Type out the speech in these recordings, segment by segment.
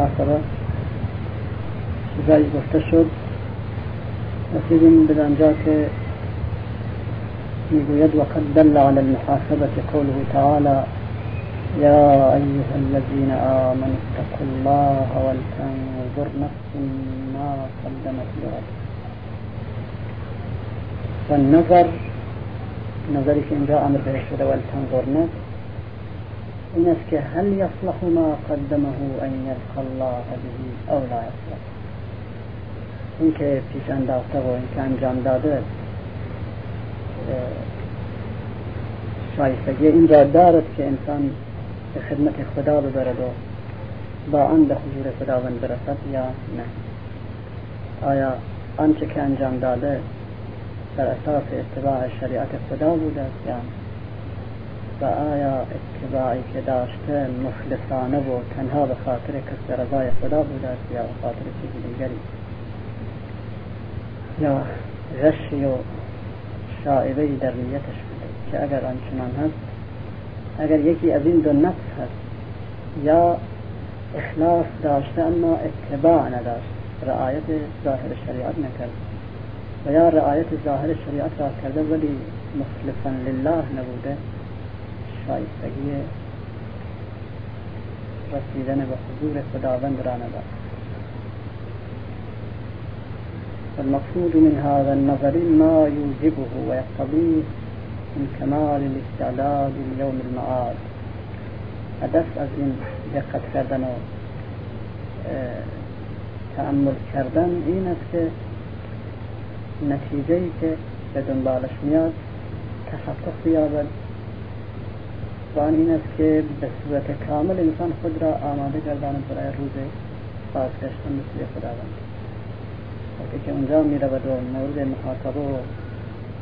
المحاسبة جایی گفته شد. رسیدیم به آنجا که میگوید وقد دل على المحاسبة قوله تعالى يا أيها الذين آمنوا اتقوا الله ولتنظر نفس ما قدمت لغد. والنظر نظری که اینجا أمر بهش شده ولتنظر نفس که هل يصلح ما قدمه أن يلقى الله به أو لا يصلح؟ این که پیش انداخته و این که انجام داده شایستگی اینجا دارد که انسان به خدا ببرد و با آن به حضور خداوند برسد یا نه. آیا آنچه که انجام داده بر أساس اتباع شریعت خدا بوده یا و آیا اتباعی که داشته مخلصانه و تنها به خاطر کسب رضای خدا بوده یا به خاطر چیز دیگری؟ یا غشی و شائبه در نیتش بوده که اگر آنچنان هست اگر یکی از این دو نفس هست یا اخلاص داشته اما اتباع نداشت رعایت ظاهر شریعت نکرد. و یا رعایت ظاهر شریعت را کرده ولی مخلصا لله نبوده. شایستگی رسیدن به حضور خداوند را نداشت فالمقصود من هذا النظر ما يوجبه ويقتضيه من كمال الاستعداد ليوم المعاد. هدف از این دقت کردن و تأمل کردن این است که نتیجه که به دنبالش میاد تحقق بیابد و این است که به صورت کامل انسان خود را آماده گرداند برای روز بازگشتن به سوی خداوند وقتی که اونجا می رود و مورد محاسبه و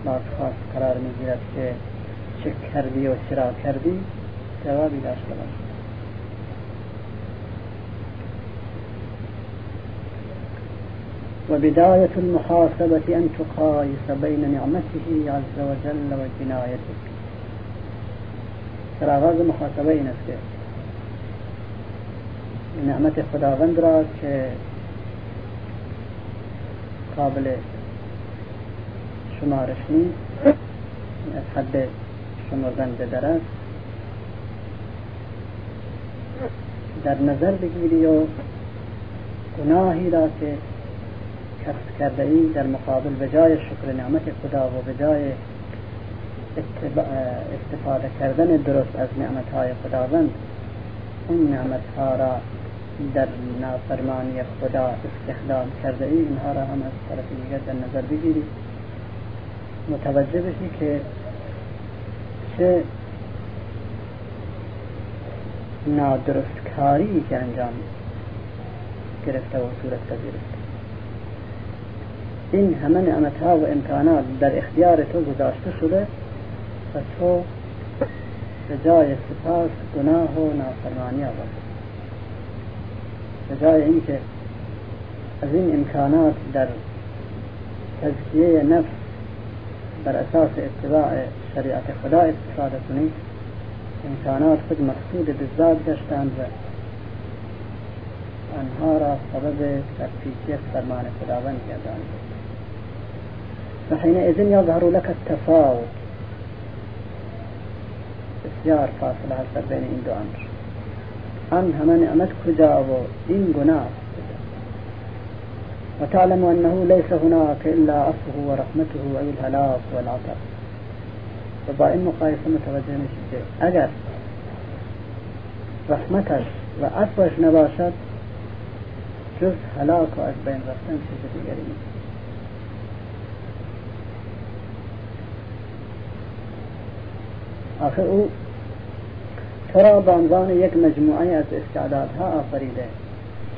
بازخواست قرار می گیرد که چه کردی و چرا کردی جوابی داشته باشد. وبداية المحاسبة أن تقايس بين نعمته عز وجل وجنايتك در محاسبه این است که نعمت خداوند را که قابل شمارش نیست از حد شمردن در است در نظر بگیری و گناهی را که کسب کرده ای در مقابل به جای شکر نعمت خدا و به جای استفاده کردن درست از نعمت های خداوند اون نعمت ها را در نافرمانی خدا استخدام کرده ای؟ اینها را هم از طرف دیگر در نظر بگیری متوجه بشی که چه نادرست کاری که انجام گرفته و صورت پذیرفته این همه نعمت ها و امکانات در اختیار تو گذاشته شده و تو به سپاس گناه و نافرمانی آورده به جای اینکه از این امکانات در تزکیه نفس بر أساس اتباع شریعت خدا استفاده کنی امکانات خود مقصود به گشتند و آنها را سبب ترفیسی فرمان خداوند گردانید فحينئذ يظهر لك التفاوت. بسیار فاصله هست بین این دو أمر. آن همه نعمت کجا و این گناه وتعلم أنه ليس هناك إلا عفوه ورحمته أو الهلاك والعطب و با این مقایسه متوجه میشید که اگر رحمتش و عفوش نباشد جز هلاک و از بین رفتن چیز دیگری نیست. آخر او تو را یک مجموعه از استعدادها آفریده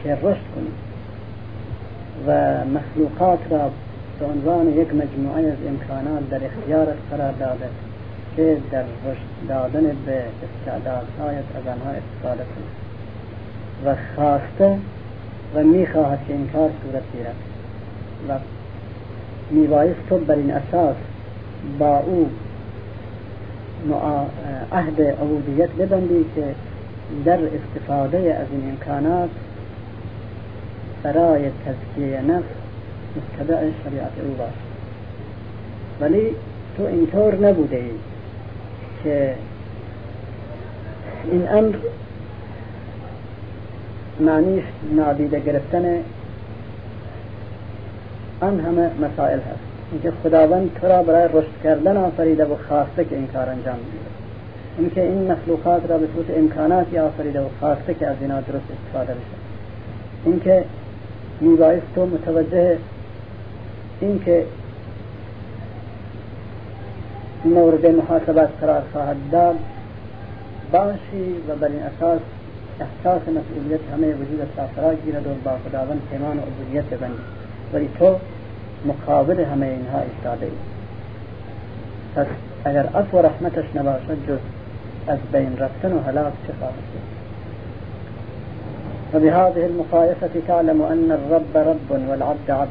که رشد کنی و مخلوقات را به عنوان یک مجموعه از امکانات در اختیارت قرار داده که در رشد دادن به استعدادهایت از آنها استفاده کنی و خواسته و می‌خواهد که این کار صورت گیرد و میبایست تو بر این اساس با او عهد عبودیت ببندی که در استفاده از این امکانات برای تزکیه نفس متبع شریعت او باشی ولی تو اینطور نبوده ای که این امر معنیش نادیده گرفتن آن همه مسائل هست. اینکه خداوند تو را برای رشد کردن آفریده و خواسته که این کار انجام بگیره اینکه این مخلوقات را به صورت امکاناتی آفریده و خواسته که از اینا درست استفاده بشه. اینکه میبایست تو متوجه اینکه مورد محاسبت قرار خواهد داد باشی و بر این اساس احساس مسئولیت همه وجودت را فرا گیرد و با خداوند پیمان و عبودیت ببندی. ولی تو مقابل همه اینها ایستاده ای پس اگر عفو و رحمتش نباشد جز از بین رفتن و هلاک چه خواهد وبهذه المقايسة تعلم أن الرب رب والعبد عبد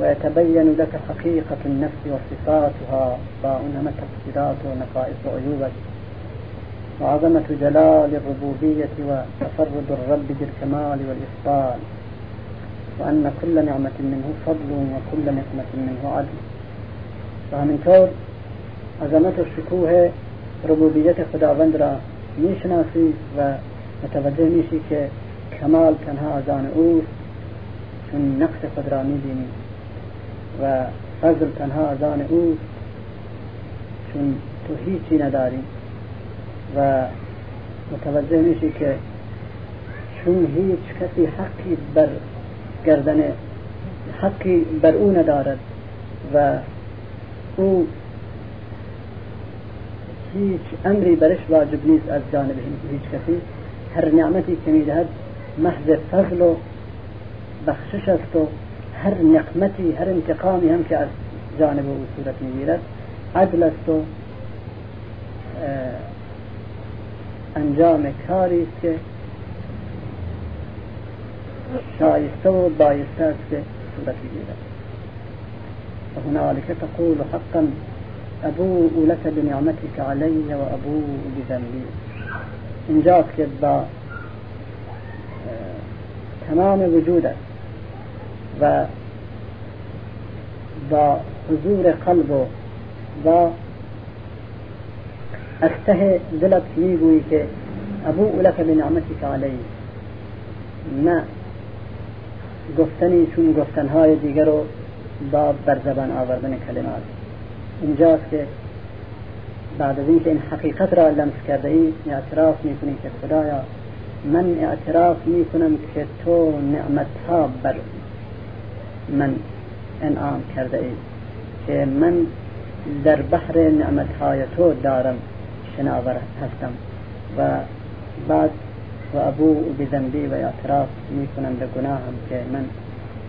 ويتبين لك حقيقة النفس وصفاتها وإنما تفسيرات ونقائص عيوبك. وعظمة جلال الربوبية وتفرد الرب بالكمال والإفضال. وأن كل نعمة منه فضل وكل نقمة منه عدل. همینطور عظمت و شکوه ربوبیت خداوند را میشناسی و که کمال تنها از آن اوست چون نقص خود را میبینی. و فضل تنها از آن اوست چون تو هیچی نداری. و متوجه میشی که بر گردن حقی بر او ندارد و او هیچ امری برش واجب نیست از جانب هیچ کسی. هر نعمتی که می‌دهد محض فضل و بخشش است و هر نقمتی هر انتقامی هم که از جانب او صورت می‌گیرد عدل است و انجام کاری است که شایسته و بایسته است که صورت میگیرد. وهنالك تقول حقا أبوء لك بنعمتك علي وأبوء بذنبي اینجاست که با تمام وجودت و با حضور قلب و با از ته دلت میگویی که أبوء لك بنعمتك علي نه. گفتنی چون گفتنهای دیگر رو با بر زبان آوردن کلمات. اینجاست که بعد از اینکه این حقیقت را لمس کرده ای اعتراف می‌کنی که خدایا من اعتراف می‌کنم که تو نعمت ها بر من انعام کرده ای که من در بحر نعمت های تو دارم شناور هستم. و بعد و أبوء بذنبي و اعتراف میکنم به گناهم که من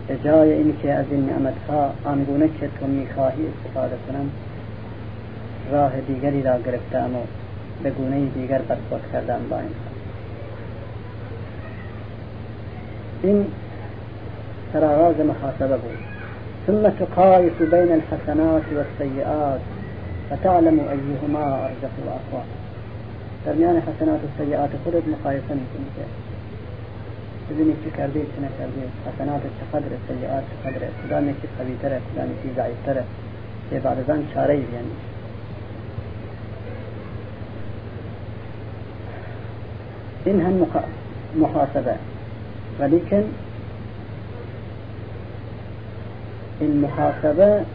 به جای اینکه از این نعمت ها آنگونه که تو میخواهی استفاده کنم راه دیگری را گرفتم و به گونه دیگر برخورد کردم با این این سرآغاز محاسبه بود. ثم تقايس بين الحسنات والسيئات فتعلم أيهما أرجح وأقوى درمیان حسنات و سیئات خودت مقایسه میکنی که ببینی چی کردی چی نکردی. حسنات چقدر سیئات چقدر کدام چی قوی تره کدام چی ضعیف تره. که بعد از آن چاره یعنی این هم محاسبه ولیکن این محاسبه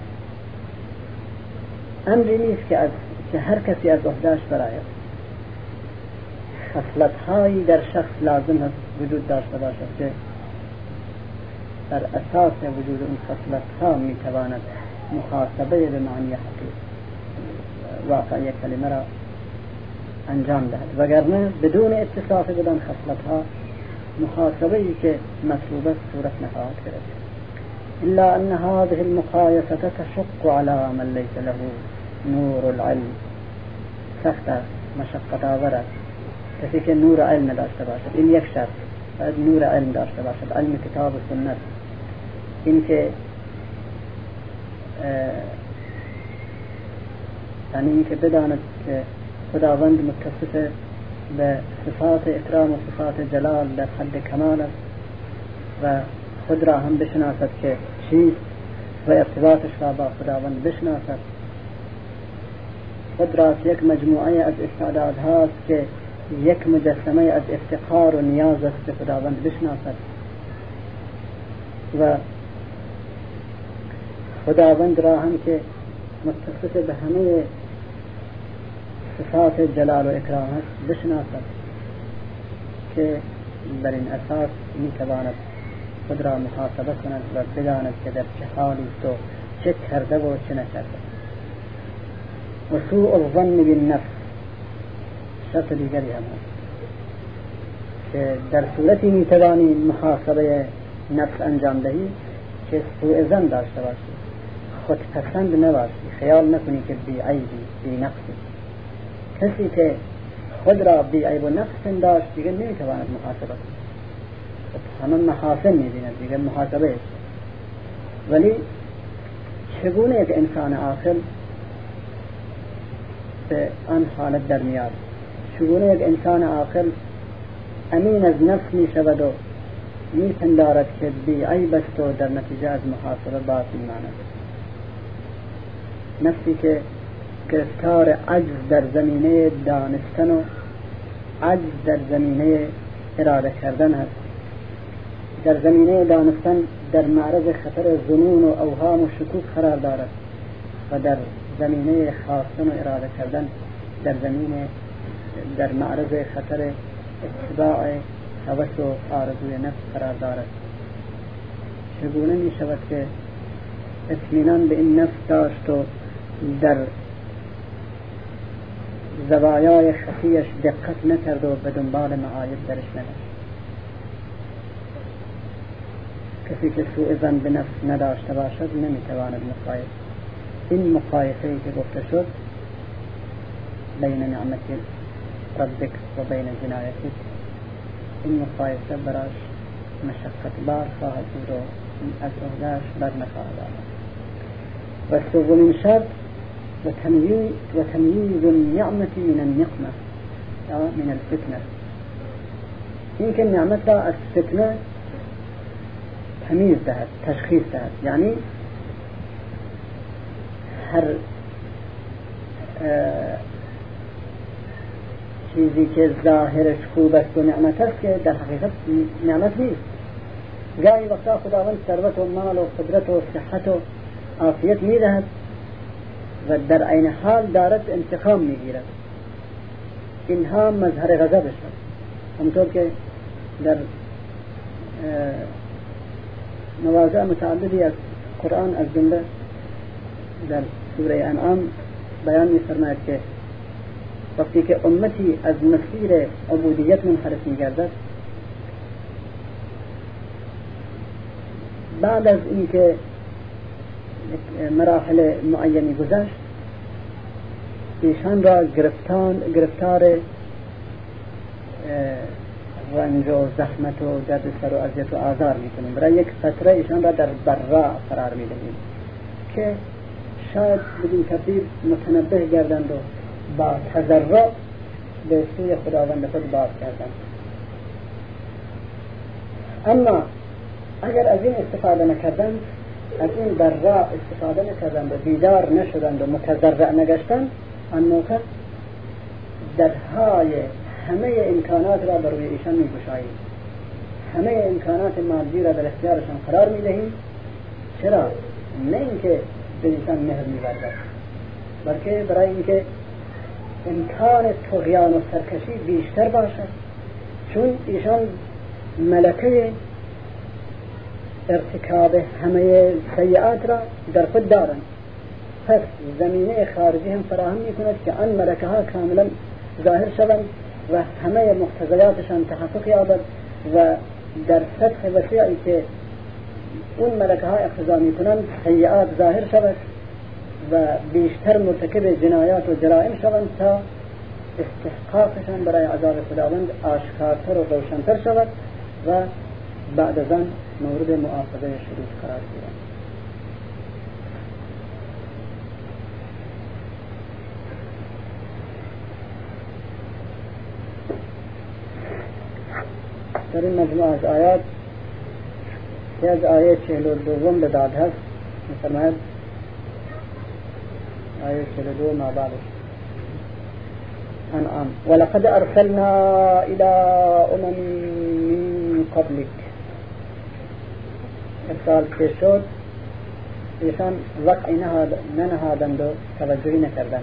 امری نیست که هر کسی از عهدهش برآید خصلت هایی در شخص لازم هست وجود داشته باشد که در اساس وجود اون خصلت ها می تواند محاسبه به معنی حقیقی واقعی کلمه را انجام دهد. وگرنه بدون اتصاف بدان خصلت ها محاسبه ای که مطلوبه صورت نخواهد گرفت. إلا أن هذه المقايسة تشق على من ليس له نور العلم. سخت مشقت آور کسی که نور علم داشته باشد. این یک شرط. باید نور علم داشته باشد. علم کتاب و سنت. این که یعنی این که بداند که خداوند متصف به صفات اکرام و صفات جلال در حد کمال است و خود را هم بشناسد که چیست و ارتباطش را با خداوند بشناسد. خود را یک مجموعه از استعداد هاست که یک مجسمه از افتقار و نیاز است به خداوند بشناسد. و خداوند را هم که متصف به همه صفات جلال و اکرام است بشناسد که بر این اساس می تواند خود را محاسبه کند و بداند که در چه حالی و چه کرده و چه نکرده. و سوء الظن بالنفس. شرط دیگری هم هست. که در صورتی می توانی محاسبه نفس انجام دهی که سوء زن داشته باشی. خود پسند نباشی. خیال نکنی که بی عیبی بی نقصی کسی که خود را بی عیب و نقص پنداشت دیگه نمی‌تواند محاسبه خب همه محاسن می‌بیند دیگه محاسبه است. ولی چگونه یک انسان عاقل به آن حالت در میاد چگونه یک انسان عاقل امین از نفس می شود و می پندارد که بی عیب است و در نتیجه از محاسبه باطل ماند. نفسی که گرفتار عجز در زمینه دانستن و عجز در زمینه اراده کردن هست در زمینه دانستن در معرض خطر ظنون و اوهام و شکوک قرار دارد و در زمینه خواستن و اراده کردن در زمینه در معرض خطر اتباع هوس و آرزوی نفس قرار دارد. چگونه می شود که اطمینان به این نفس داشت و در زوایای خفیش دقت نکرد و به دنبال معایب درش نداشت کسی که سوء زن به نفس نداشته باشد نمی‌تواند مقایسه این مقایسه ای که گفته شد بين نعمة ربك و بين جنايتك این مقایسه براش مشقت بار خواهد بود و از عهدهش بر نخواهد آمد و سومین شرط وتمييز النعمة من النقمة من الفتنة. يمكن نعمة الفتنة تمییز دهد تشخیص دهد یعنی هر چیزی که ظاهرش خوب است و نعمت است که در حقیقت نعمت نیست. گاهی وقتا خداوند ثروت و مال و قدرت و صحت و عافیت میدهد و در عین حال دارد انتقام میگیرد. اینها مظهر غضبش است. همانطور که در مواضع متعددی از قرآن از جمله در سوره انعام بیان میفرماید که وقتی که امتی از مسیر عبودیت منحرف میگردد بعد از اینکه مراحل معینی گذشت ایشان را گرفتان گرفتار رنج و زحمت و درد سر و اذیت و آزار می‌کنیم. برای یک فتره ایشان را در بلا قرار می‌دهیم که شاید بدین ترتیب متنبه گردند و با تضرع به سوی خداوند خود باز گردند اما اگر از این استفاده نکردند از این بلا استفاده نکردند و بیدار نشدند و متضرع نگشتند آن موقع درهای همه امکانات را بر روی ایشان میگشاییم. همه امکانات مادی را در اختیارشان قرار می‌دهیم. چرا؟ نه اینکه به ایشان مهر میورزد بلکه برای اینکه امکان تغیان و سرکشی بیشتر باشد چون ایشان ملکه ارتکاب همه سیعات را در خود دارند. پس زمینه خارجی هم فراهم می کند که آن ملکه ها کاملا ظاهر شوند و همه مقتضیاتشان تحقق یابد و در سطح وسیعی که اون ملکه ها اقتضا می کنند سیئات ظاهر شود. و بیشتر مرتکب جنایات و جرائم شوند تا استحقاقشان برای عذاب خداوند آشکارتر و روشنتر شود و بعد از آن مورد معاقبه شروع قرار گیرند در این مجموعه از آیات که از آیه چهل و دوم به بعد هست میفرماید ما بعدش انعام ولقد أرسلنا إلى أمم من قبلك. إرسال كيشود. إيشان وقع ننهادن دو توجهي نكردن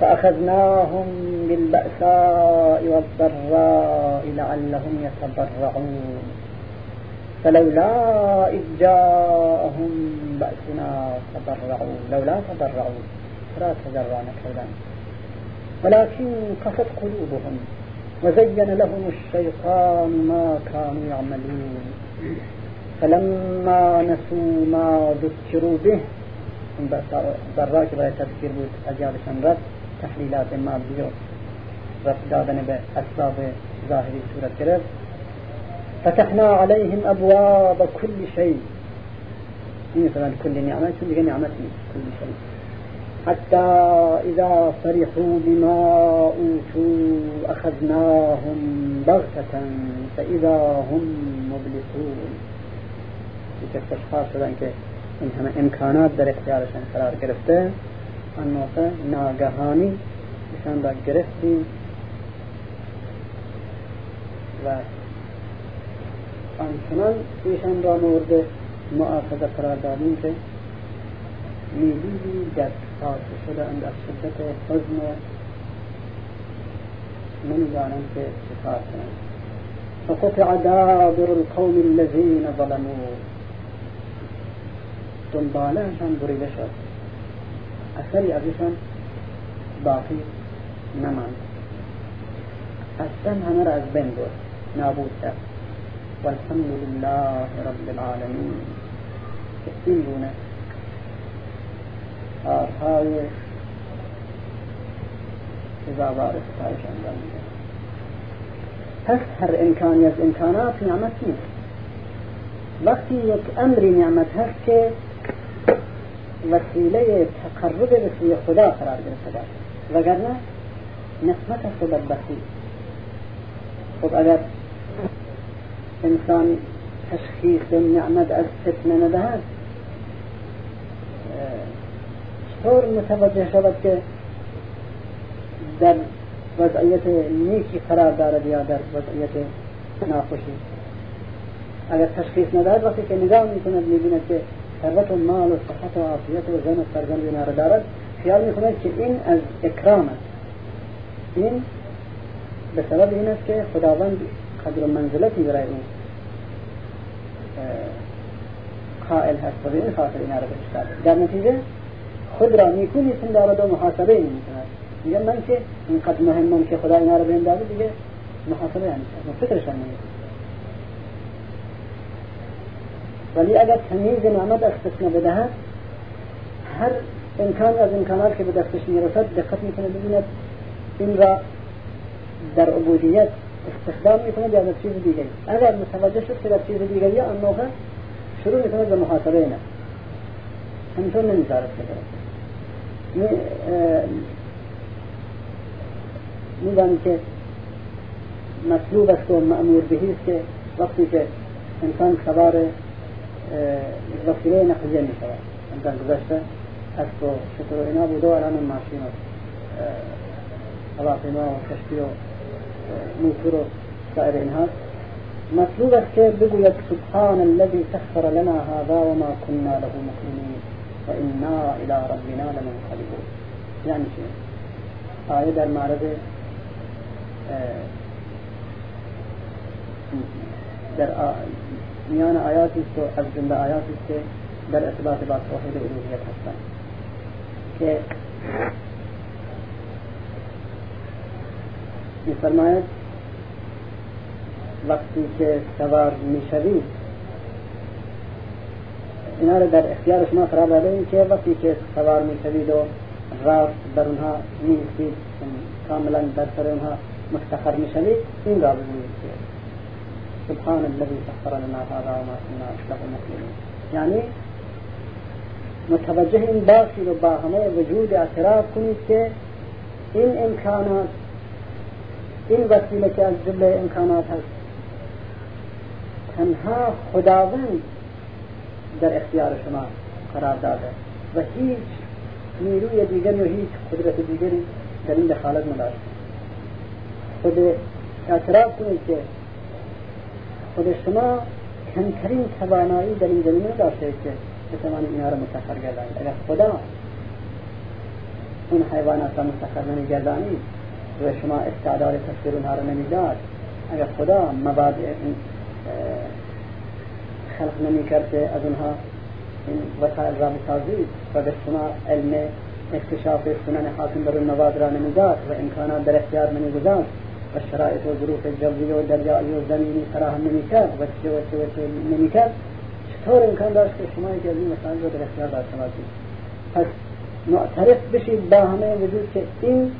فأخذناهم بالبأساء والضراء لعلهم يتضرعون. فلولا إذ جاءهم بأسنا تضرعوا. لولا تضرعوا. لا تضرعنا كذا ولكن قست قلوبهم وزين لهم الشيطان ما كانوا يعملون. فلما نسوا ما ذكروا به ضراك برای تذكير بود اجابشان رد تحلیلات ما بیو رد دادن به أسباب ظاهری فتحنا عليهم أبواب كل شيء. مثلا كل نعمة كل نعمة كل شيء. حتى إذا فرحوا بما أوتوا أخذناهم بغتة فإذا هم مبلسون. که خوشحال شدن که این همه امکانات در اختیارشان قرار گرفته آن موقع ناگهانی ایشان را گرفتیم و آنچنان ایشان را مورد مؤاخذه قرار دادیم که میدیدی در اند از شدت حزن. که چکار کنند فقطع دابر القوم الذين ظلموا. دنبالهشان بریده شد اثری ازشان باقی نماند أصلا همه را از بین برد نابود والحمد لله رب العالمين. این گونه کارهای سزاوار ستایش انجام میده. پس هر امکانی از امکانات نعمت نیست. وقتی یک امری نعمت هست که وسیله تقرب به سوی خدا قرار گرفته وگرنه نقمت است و بدبختی. خب اگر انسان تشخیص نعمت از فتنه ندهد چطور متوجه شود که در وضعیت نیکی قرار دارد یا در وضعیت ناخوشی. اگر تشخیص ندهد وقتی که نگاه می‌کند می‌بیند که ثروت و مال و صحت و عافیت و زن و فرزند اینا دارد خیال می‌کند که این از اکرام است. این به سبب این است که خداوند قدر و منزلتی برای اون قائل هست و به این خاطر اینا را بهش در نتیجه خود را نیکو می‌پندارد و محاسبه این می‌کند میگه من که اینقدر مهمم که خدا اینا را بهم داده دیگه محاسبه نمی‌کنم فکرش هم ولی اگر تمیز نعمت از قسم بدهد هر امکان از امکانات که به دستش می‌رسد دقت می‌کنه ببیند این را در عبودیت استخدام می‌کنه یا در چیز دیگری. اگر متوجه شد که در چیز دیگری آن موقع شروع می‌کنه به محاسبه نه همینطور نمی‌ذارد که میدانی که مطلوب است و مأمور بهی است که وقتی که انسان سوار وسیله نقلیه می شود انسان گذشته اسب و شتر و اینا بوده و الان ماشین و هواپیما و کشتی و موتور و سایر اینها. مطلوب است که بگوید سبحان الذي سخر لنا هذا وما كنا له مقرنين وإنا إلى ربنا لمنقلبون. يعني شيء آية در معرض در میان آیاتی است و از جمله آیاتی است که در اثبات با توحید الوهیت هستند. که میفرماید، وقتی که سوار میشوید اینا در اختیار شما قرار داده این که وقتی که سوار میشوید و راست بر اونها میستید یعنی کاملا در سر اونها مستقر میشوید، این را بگویید سبحان الذي سخر لنا هذا وما كنا له مقرنين يعني یعنی متوجه این باشید و با همه وجود اعتراف کنید که این امکانات این وسیله که از جمله امکانات هست. تنها خداوند در اختیار شما قرار داده. و هیچ نیروی دیگری و هیچ قدرت دیگری در این دخالت نداشت. خود اعتراف کنید که خود شما کمترین توانایی در این زمینه داشته که بتوانید اینها را مسخر گردانید. اگر خدا اون حیوانات را مسخر نمیگردانید و شما استعداد تسخیر اونها را نمی‌داد اگر خدا مبادئ خلق نمی کرده از اونها این وسائل را بسازید و به شما علم اکتشاف سنن حاکم بر مواد را نمی‌داد و امکانات در اختیار نمیگذاشت و شرایط و ظروف جوی و دریایی و زمینی فراهم نمی‌کرد و چه و چه و چه نمی‌کرد. چطور امکان داشت که شما یکی از این مسائل را در اختیار داشته باشید؟ پس معترف بشید با همه وجود که این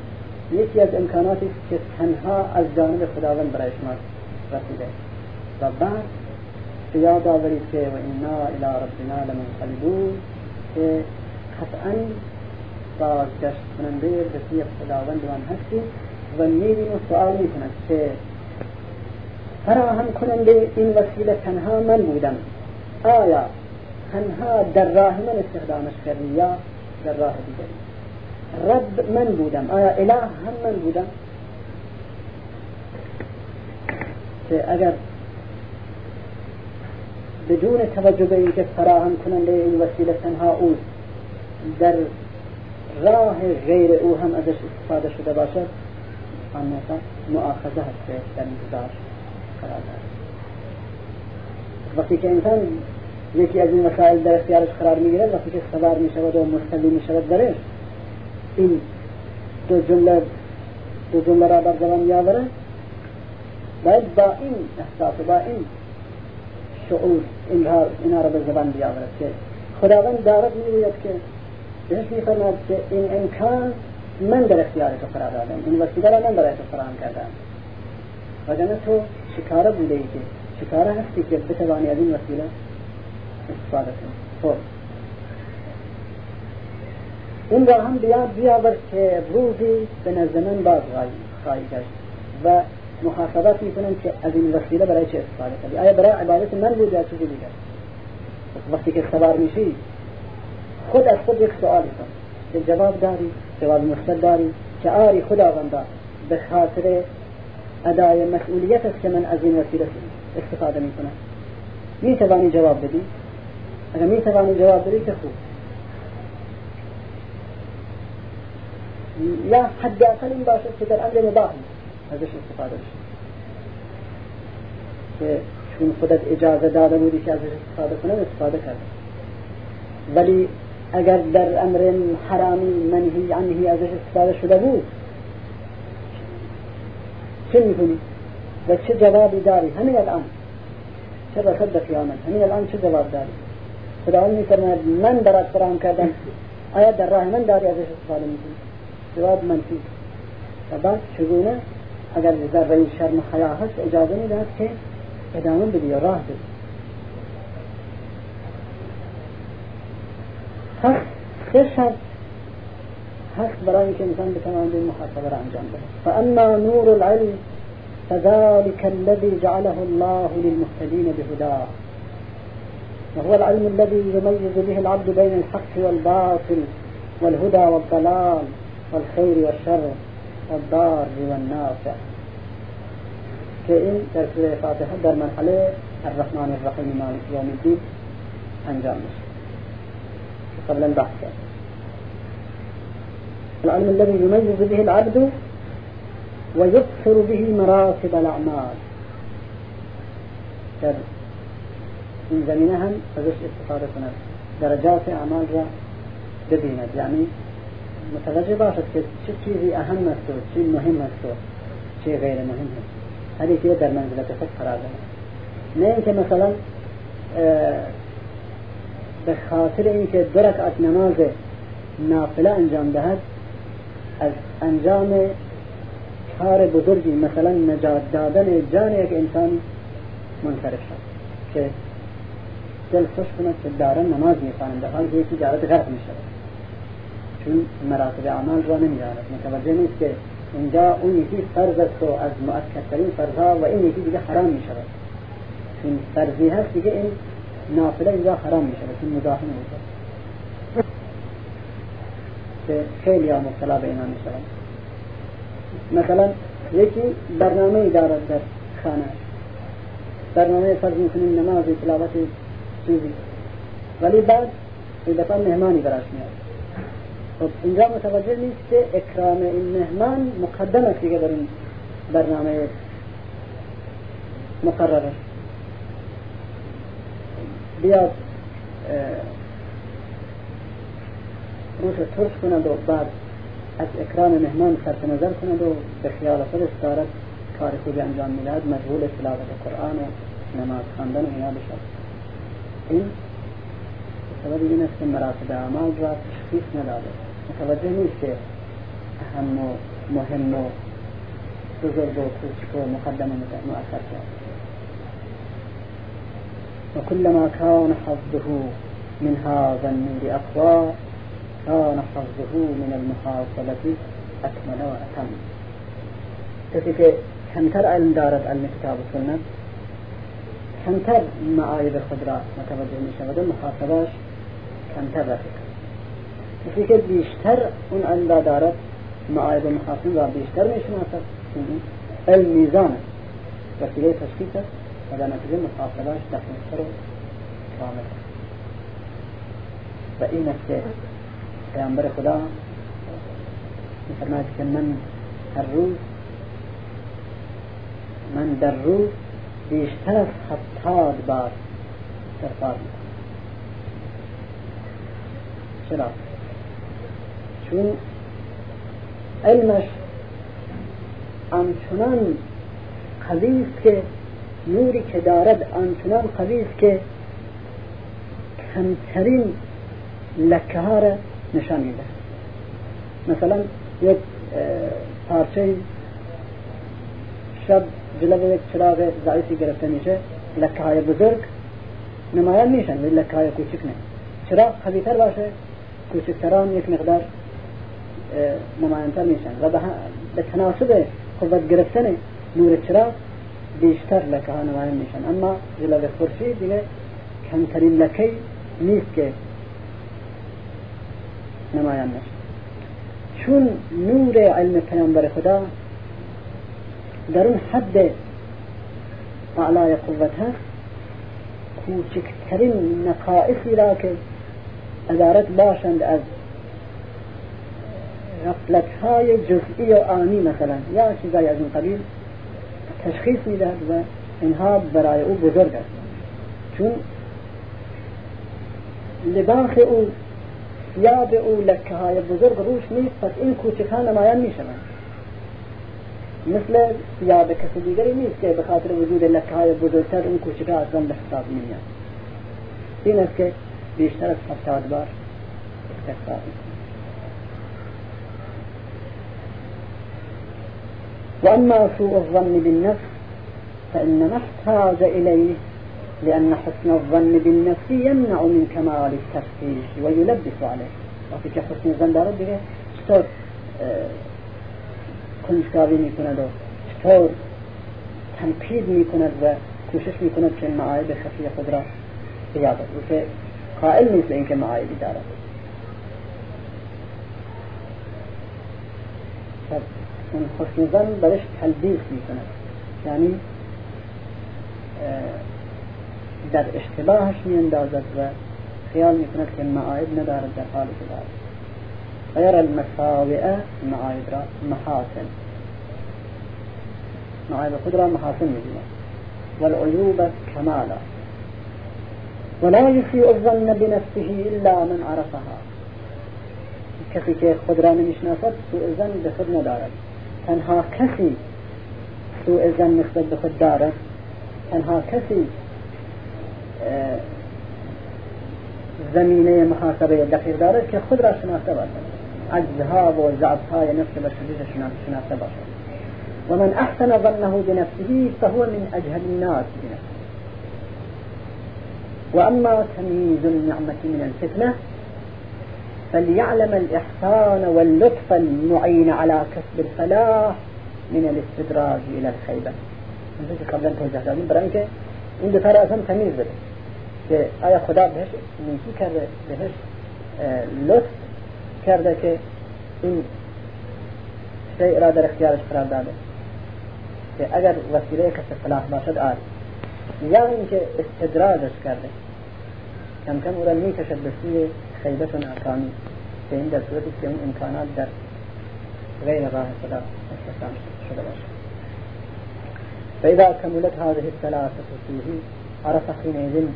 یکی از امکاناتی که تنها از جانب خداوند برای شما رسیده. و بعد یاد آورید که وإنا إلى ربنا لمنقلبون که قطعا بازگشت کننده سوی خداوند من هستیم و میبین و سؤال میکند که فراهم کننده این وسیله تنها من بودم؟ آیا تنها در راه من استخدامش کردی یا در راه دیگری؟ رب من بودم؟ آیا اله هم من بودم؟ که اگر بدون توجه به اینکه فراهم کننده این وسیله تنها او در راه غیر او هم ازش استفاده شده باشد آن مؤاخذه هست در انتظار قرار دارد. وقتی که انسان یکی از این وسایل در اختیارش قرار می‌گیرد وقتی که سوار می شود و مستوی می شود درش این دو جمله دو جمله را بر زبان باید با این احساس با این شعور اینها اینها را به زبان بیاورد که خداوند دارد می‌گوید که بهش میفرماد که این امکان من در اختیار تو قرار دادم. این وسیله را من برای تو فراهم کردم. وگرنه تو چکاره بوده ای که چکاره هستی که بتوانی از این وسیله استفاده کنی. خب. این را هم بیاد بیاورد که روزی به نزد من باز خواهی گشت. و محاسبت میکنن که از این وسیله برای چه استفاده کردی آیا برای عبادت من بود یا چیزی دیگر؟ وقتی که سوار میشی خود از خود یک سوال کن که جواب داری جواب مثبت داری که آری خداوندا به خاطر ادای مسئولیت است که من از این وسیله استفاده میکنم. می توانی جواب بدی؟ اگر می توانی جواب بدی که خوب. یا حداقل این باشد که در امر مباهی ازش استفاده بشه که چون خودت اجازه داده بودی که ازش استفاده کنه استفاده کرد. ولی اگر در امر حرامی منهی عنهی ازش استفاده شده بود چه می‌کنی؟ و چه جوابی داری؟ همین الان. چه رسد به قیامت؟ همین الان چه جواب داری؟ خداوند میفرماید من برات فراهم کردم. آیا در راه من داری ازش استفاده می‌کنی؟ جواب منفی و بعد چگونه اگر ذره شرم حیا هست اجازه میدهد که ادامه بدی یا راه بدی هست سه شرط. هست برای اینکه انسان بتواند این محاسبه را انجام بده. فاما نور العلم فذلك الذي جعله الله للمهتدين بهداه وهو العلم الذي يميز به العبد بين الحق والباطل والهدى والضلال والخير والشر. والضار والنافع كإن ترسل فاتحة در مرحلة الرحمن الرحيم مالك يوم الدين. أنجام. قبل البحث العلم الذي يميز به العبد ويبصر به مراتب الأعمال. در این زمینه هم ازش استفاده درجات أعمال را یعنی متوجه باشد که چه چیزی اهم است و چی مهم است و چی غیر مهم است. هر یکی در منزلت خود قرار دارد. نه اینکه مثلا به خاطر اینکه دو رکعت نماز نافله انجام دهد از انجام کار بزرگی مثلا نجات دادن جان یک انسان منصرف شد که دل خوش کند که دارن نماز می‌خوانند در حالی که یکی دارد غرق می‌شود. چون مراتب اعمال را نمی‌داند متوجه نیست که اینجا اون یکی فرض است و از مؤکدترین فرضها و این یکی دیگه حرام می شود چون فرضی هست دیگه این نافله إذا حرام میشه بس مداخل میشه خیلی ها مبتلا به اینا میشن مثلا یکی برنامه دارد در خانه. برنامه فرض می‌کنیم نماز تلاوت چیزی. ولی بعد این دفعه مهمانی براش میاد خب اینجا متوجه نیست که اکرام این مهمان مقدم است دیگه در این برنامه مقرره. بیاد روش ترش کند و بعد از اکرام مهمان صرف نظر کند و به خیال خودش دارد کار خوبی انجام می‌دهد. مشغول تلاوت قرآن و نماز خواندن و اینا بشد این است که مراتب اعمال را تشخیص نداده متوجه نیست اهم و مهم و بزرگ و کوچک و مقدم و مؤثر کرد. وكلما كان حظه من هذا النور أقوى كان حظه من المحاسبة أكمل وأتم که کمتر علم دارد علم سنت کمتر معایب خود را متوجه می شود و رفیق. کسی که بیشتر اون را دارد معایب و محاسن را بیشتر می شناسد علم میزان وسیله تشخیص است و در نتیجه محاسبش دقیقتر و کاملتر است پیامبر خدا میفرماید که من هر روز من در روز بیشتر از هفتاد بار استغفار میکنم چرا چون علمش آنچنان قوی است که نوری که دارد آنچنان قوی است که کمترین لکه ها را نشان میده مثلا یک پارچه شب جلو یک چراغ ضعیفی گرفته میشه لکه های بزرگ نمایان میشن ولی لکه های کوچک نه. چراغ قویتر باشه کوچکتران یک مقدار نمایانتر میشن و به تناسب قوت گرفتن نور چراغ بیشتر لکه ها نمایان میشن. اما جلو خورشید دیگه کمترین لکه نیست که نمایان میشه. چون نور علم پیامبر خدا در اون حد اعلای قوت هست کوچکترین نقائصی را که عبارت باشند از غفلت های جزئی و آنی مثلا یا چیزای از این قبیل تشخیص میدهد و اینها برای او بزرگ است. چون لباس او ثیاب او لکه های بزرگ روش نیست پس این کوچک ها نمایان می شوند مثل ثیاب کسی دیگری نیست که به وجود لکه های بزرگتر اون کوچک ها اصلا به حساب نمیاد این است که بیشتر از هفتاد بار استغفار وأما سوء الظن بالنفس فإنما احتاج إليه لأن حسن الظن بالنفس يمنع من كمال التفتيش ويلبس عليه. وقتی که حسن الظن دارد دیگه چطور کنجکاوی میکند و چطور تنقید میکند و کوشش میکند که معایب خفی خود را بیابد و که قائل نیست اینکه معایبی دارد. اون حسن برش تلبیس میکند. یعنی در اشتباهش می اندازد و خیال می کند که معایب ندارد در حال که دارد. ويرى المساوئ معایب را محاسن. معایب خود را محاسن می بیند والعیوب کمالا. ولا يسيء الظن بنفسه إلا من عرفها. کسی که خود را نمیشناسد سوء زن به خود ندارد. تنها سوء زن نسبت به خود دارد. تنها کسی زمینه محاسبه دقیق دارد که خود را شناخته باشد. عجزها و نفس بشریش شناخته باشد. ومن أحسن ظنه بنفسه فهو من أجهل الناس بنفسه. وأما تمييز النعمة من الفتنة فليعلم الإحسان واللطف المعين على كسب الفلاح من الاستدراج إلى الخيبة. مثل قبل أن توجه برای اینکه این دو تا اصلا تمیز بده آیا خدا بهش نیکی کرده بهش لطف کرده که این شیء را در اختیارش قرار داده. که اگر وسیله کسب فلاح باشد آر یا اینکه استدراجش کرده کم کم او را میکشد به سوی خیبت و ناکامی که این در صورتی که اون امکانات در غیر راه خدا استخدام شده باشد. فإذا كملت هذه الثلاثة فيه عرف حينئذ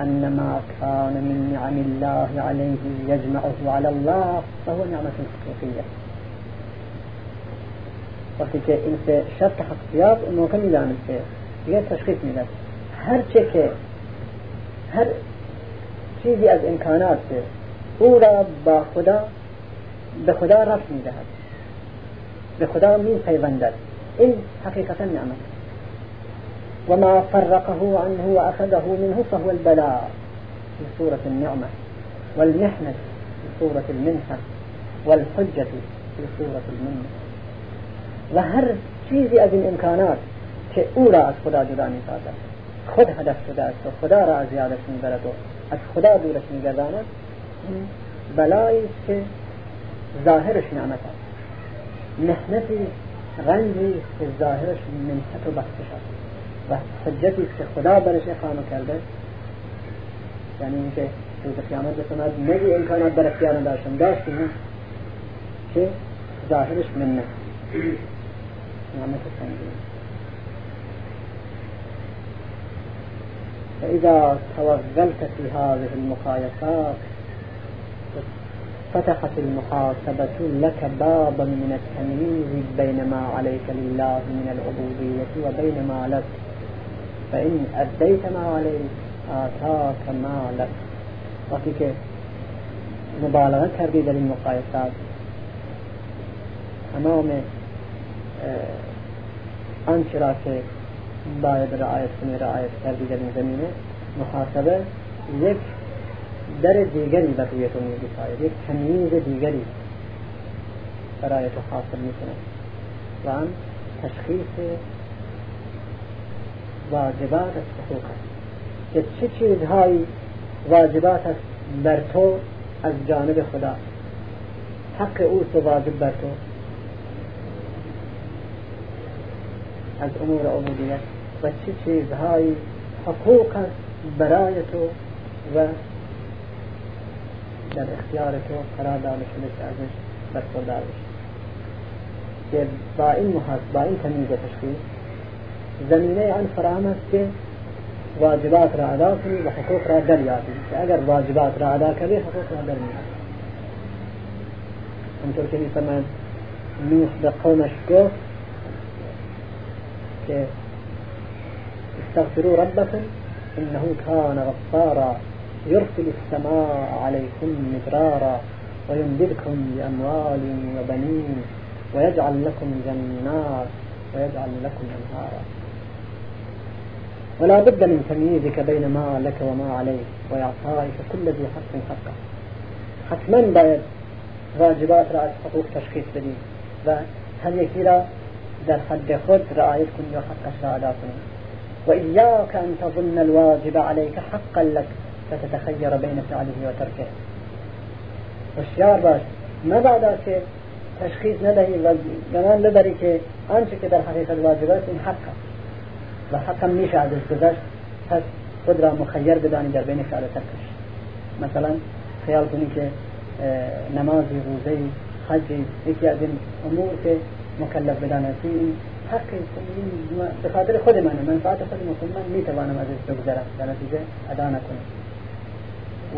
أن ما كان من نعم الله عليه يجمعه على الله فهو نعمة حقيقية. وقتی که این سه شرط حقیقیات اون موقع میدانست که دیگه تشخیص میداد هر چه که هر چیزی از امکانات او را با خدا به خدا ربط میدهد. به خدا می پیوندد این حقیقتا نعمت. وما فرقه عنه وأخذه منه فهو البلاء. في صورة النعمة. والمحنة في صورة المنحة. والحجة في صورة المنة و هر چیزی از این امکانات که او را از خدا جدا می سازد خود هدف شده است و خدا را از یادش و از خدا دورش می گرداند بلایی که ظاهرش نعمت است. محنتی رنجی که ظاهرش منحت و بخشش است. و حجتی که خدا برش اقامه کرده. یعنی اینکه روز قیامت بسند نگی امکانات در اختیار داشتم داشتیم که ظاهرش منت نعمت سنگین. فإذا توغلت في هذه المقايسات فتحت المحاسبة لك بابا من التمييز بين ما عليك لله من العبودية وبين ما لك. فإن أديت ما عليك آتاك ما لك. وقتی که مبالغه کردی در این مقایسات که باید رعایت کنی رعایت کردی در این زمینه. محاسبه یک در دیگری به روی تو می‌گذارد یک تمییز دیگری برای تو حاصل می‌کنه. و آن تشخیص واجبات از حقوق. است که چه چیزهایی واجبات است بر تو از جانب خدا؟ حق او تو واجب بر تو؟ از امور عبودیت و چه چیزهایی حقوق است برای تو و در اختیار تو قرار داده شده که ازش برخوردار بشی که با این محاس با این تمیز تشخیص زمینه آن فراهم است که واجبات را ادا کنی و حقوق را دریابی که اگر واجبات را ادا کردی حقوق را در میابی همطور که میفرماید نوح به قومش گفت که استغفروا ربكم إنه كان غفارا يرسل السماء عليكم مدرارا ويمددكم بأموال وبنين ويجعل لكم جنات ويجعل لكم أنهارا. ولا بد من تمييزك بين ما لك وما عليك وإعطائك كل ذي حق حقه. حتما باید واجبات را از حقوق تشخیص بدی و هر یکی را در حد خود رعایت کنی و حقش را ادا وإياك أن تظن الواجب عليك حقا لك فتتخير بين فعله وتركه. هوشیار باش مبادا که تشخیص ندهی و گمان ببری که آنچه که در حقیقت واجب است این حق و حقم میشه ازش گذشت پس خود را مخیر بدانی در بین فعل ترکش. مثلا خیال کنی که نمازی روزه حجی یکی از این امور که مکلف بدانه این حق به خاطر خود منه منفعت خود مسلمان میتوانم ازش بگذرم. در نتیجه ادا نکنم.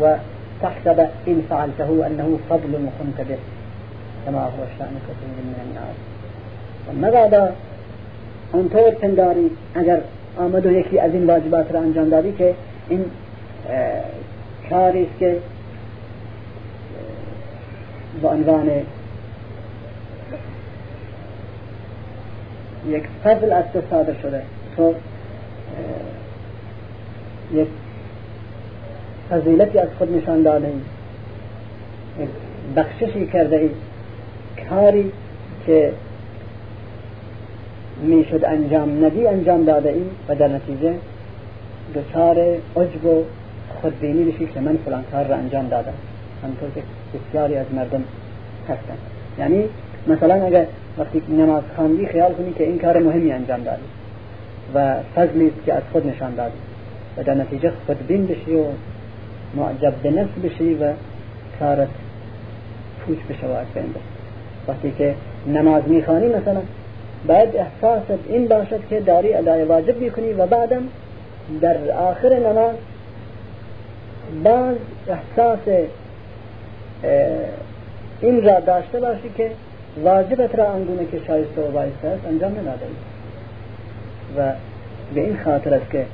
و تحسب إن فعلته أنه فضل وقمت به كما هو شأن كثير من الناس مبادا آنطور پنداری اگر آمد و یکی از این واجبات را انجام دادی که این کاری است که به عنوان یک فضل از تو صادر شده تو یک فضیلتی از خود نشان داده ای یک بخششی کرده ای کاری که می‌شد انجام ندی انجام داده ای و در نتیجه دچار عجب و خودبینی بشی که من فلان کار را انجام دادم. همطور که بسیاری از مردم هستن یعنی مثلا اگر وقتی نماز خواندی خیال کنی که این کار مهمی انجام دادی و فضلی که از خود نشان دادی و در نتیجه خودبین بشی و معجب به نفس بشی و کارت پوچ از بین وقتی که نماز می‌خوانی مثلا باید احساست این باشد که داری ادای واجب می‌کنی و بعدم در آخر نماز باز احساس این را داشته باشی که واجبت را انگونه که شایسته و بایسته است انجام نداده و به این خاطر است که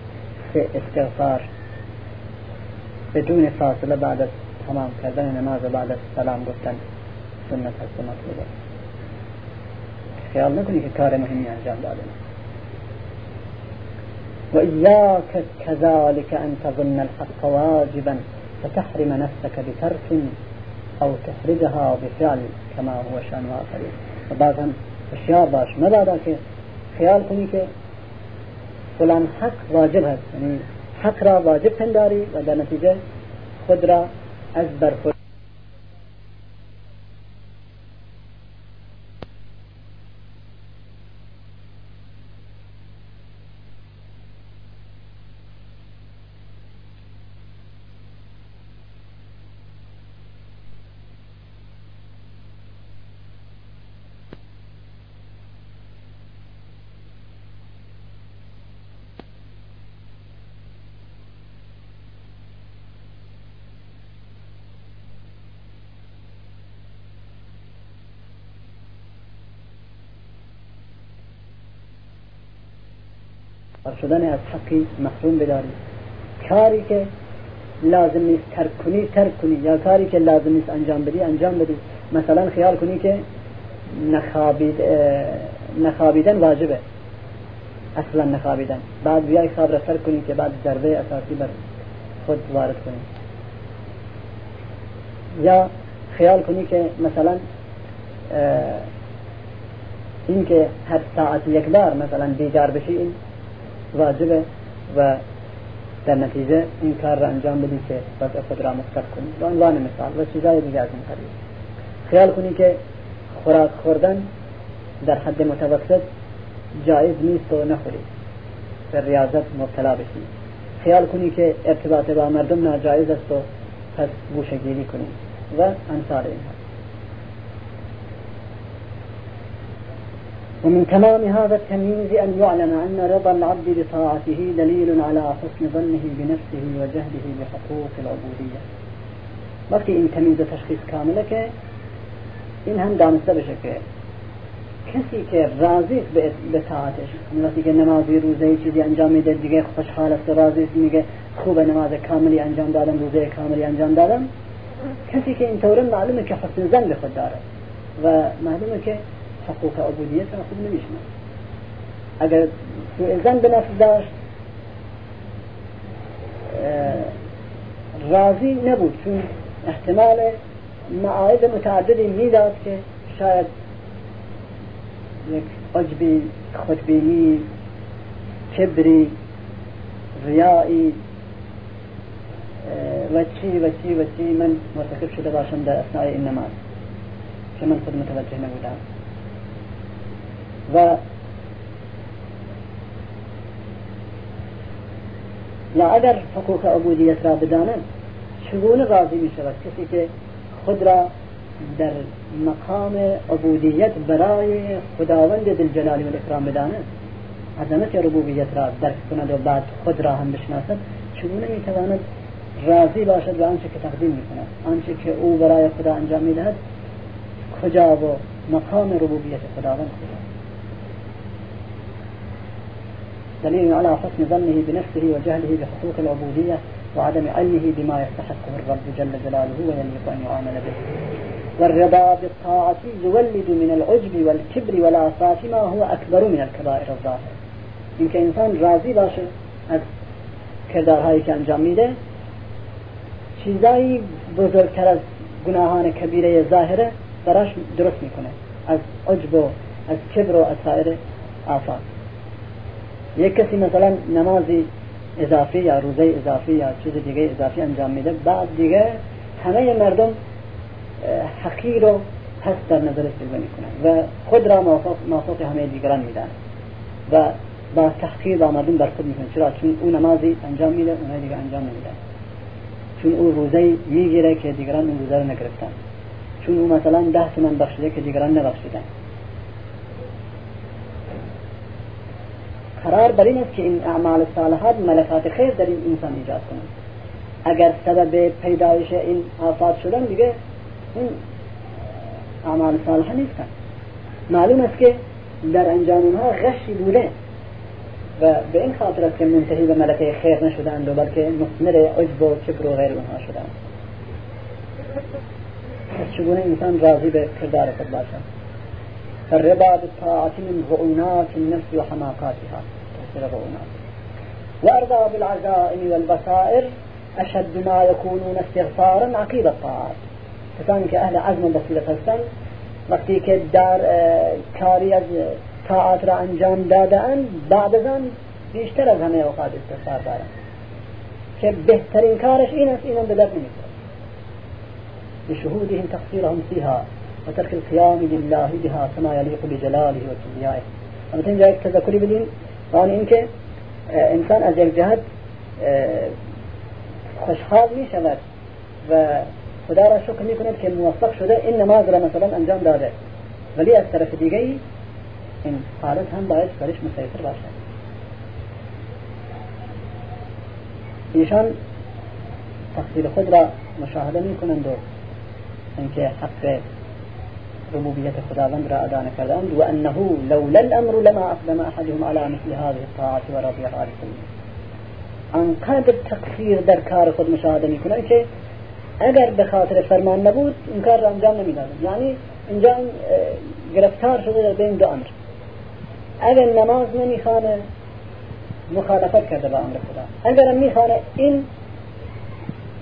سه استغفار بدون فاصله بعد از تمام کردن نماز و بعد از سلام گفتن سنت هست و مطلوبه خیال نکنی که کار مهمی انجام داده وإياك كذلك أن تظن الحق واجبا فتحرم نفسك بتركه أو تحرجها بفعله كما هو شأن آخرين وبعضهم هوشیار باش مبادا که خیال کنی فلان حق واجب هست. حق را واجب پنداری و در نتیجه خود را شدن از حقی محروم بداری. کاری که لازم نیست ترک کنی ترک کنی. یا کاری که لازم نیست انجام بدی انجام بدی. مثلا خیال کنی که نخابید نخابیدن واجبه. اصلا نخابیدن بعد بیای خواب را ترک کنی که بعد ضربه اساسی بر خود وارد کنی. یا خیال کنی که مثلا این که هر ساعت یک بار مثلا بیدار بشی این واجبه و در نتیجه این کار را انجام بدی که وضع خود را مثبت کنی به عنوان مثال و چیزای دیگه از این قبیل. خیال کنی که خوراک خوردن در حد متوسط جایز نیست و نخوری به ریاضت مبتلا بشی خیال کنی که ارتباط با مردم ناجایز است و پس گوشگیری کنی و امثال اینها. ومن تمام هذا التمييز أن يعلم أن رضا العبد بطاعته دليل على حسن ظنه بنفسه وجهده بحقوق العبودية. وقتی این تمیز تشخیص کامله که این هم دانسته بشه که کسی که راضی به طاعتش وقتی که نمازی روزه انجام میده دیگه خوشحال است راضی است میگه خوب نماز کاملی انجام دادم روزه کاملی انجام دادم. کسی که اینطوره معلومه که حسن زن به خود داره و معلومه حقوق عبودیت را خوب نمیشنه اگر سوء زن به نفس داشت راضی نبود چون احتمال معاید متعددی میداد که شاید یک عجبی خودبینی کبری ریایی و چی و چی و چی من مرتکب شده باشم در اثناء این نماز. که من خود متوجه نبودم. و یا اگر حقوق عبودیت را بدانند چگونه راضی می شود کسی که خود را در مقام عبودیت برای خداوند ذوالجلال و الاکرام بداند؟ عظمت ربوبیت را درک کند و بعد خود را هم بشناسد چگونه می تواند راضی باشد به آنچه که تقدیم می کند آنچه که او برای خدا انجام می دهد کجا و مقام ربوبیت خداوند کجا دليل على حسن ظنه بنفسه وجهله بحقوق العبودية وعدم علمه بما يستحقه الرب جل جلاله ويليق أن يعامل به. والرضا بالطاعة يولد من العجب والكبر والآفات ما هو أكبر من الكبائر الظاهرة اینکه انسان راضي باشه از کردارهایی که انجام میده چیزایی بزرگتر از گناهان کبیره ظاهره براش درست میکنه. از عجب و از کبر و از سایر آفات. یک کسی مثلا نمازی اضافی یا روزه اضافی یا چیز دیگه اضافی انجام میده بعد دیگه همه مردم حقیر و پس در نظرش جلوه می‌کنن و خود را مافوق همه دیگران میدن و با تحقیر با مردم برخورد می‌کنن. چرا؟ چون او نمازی انجام میده اونها دیگه انجام نمیدن. چون او روزه می‌گیره که دیگران اون روزه رو نگرفتن. چون او مثلا ده تومن بخشیده که دیگران نبخشیدن. قرار بر این است که این اعمال صالحات ملکات خیر در این انسان ایجاد کنند. اگر سبب پیدایش این آفات شدن دیگه این اعمال صالحه نیستن معلوم است که در انجام اونها غشی بوده و به این خاطر است که منتهی به ملکه خیر نشدند و بلکه مثمر عجب و کبر و غیر اونها شدند. چگونه انسان راضی به کردار خود باشد؟ فالرضا بالطاعة من رعونات النفس وحماقاتها. تحصيل رعونات وأرباب العزائم والبصائر أشد ما يكونون استغفارا عقيب الطاعات. كسان كأهل عزم بصيرة هستن وقتی که در کاری از طاعت را انجام دادن بعد از آن بیشتر از همه اوقات استغفار دارن. که بهترین کارش این است اینم به درد نمیخوره لشهودهم تقصيرهم فيها وترك القيام لله بها كما يليق بجلاله وكبريائه. مثلا جای تذکری بدیم آن اینکه انسان از یک جهت خوشحال می شود و خدا را شکر می کند که موفق شده. این نماز مثلا انجام داده. ولی از طرف دیگه این حالت هم باید برش مسیطر باشد. ایشان تقصیر خود مشاهده می کنند اینکه حق ربوبية خداوند را ادا نکردند وأنه لولا الأمر لما أقدم أحدهم على مثل هذه الطاعة ورضي ذلك انقدر تقصیر در کار خود مشاهده میکنن که اگر به خاطر فرمان نبود این کار را انجام نمیدادن یعنی اینجا گرفتار شده در بین دو أمر. اگر نماز نمیخوانه مخالفت کرده با أمر خدا. اگر میخوانه این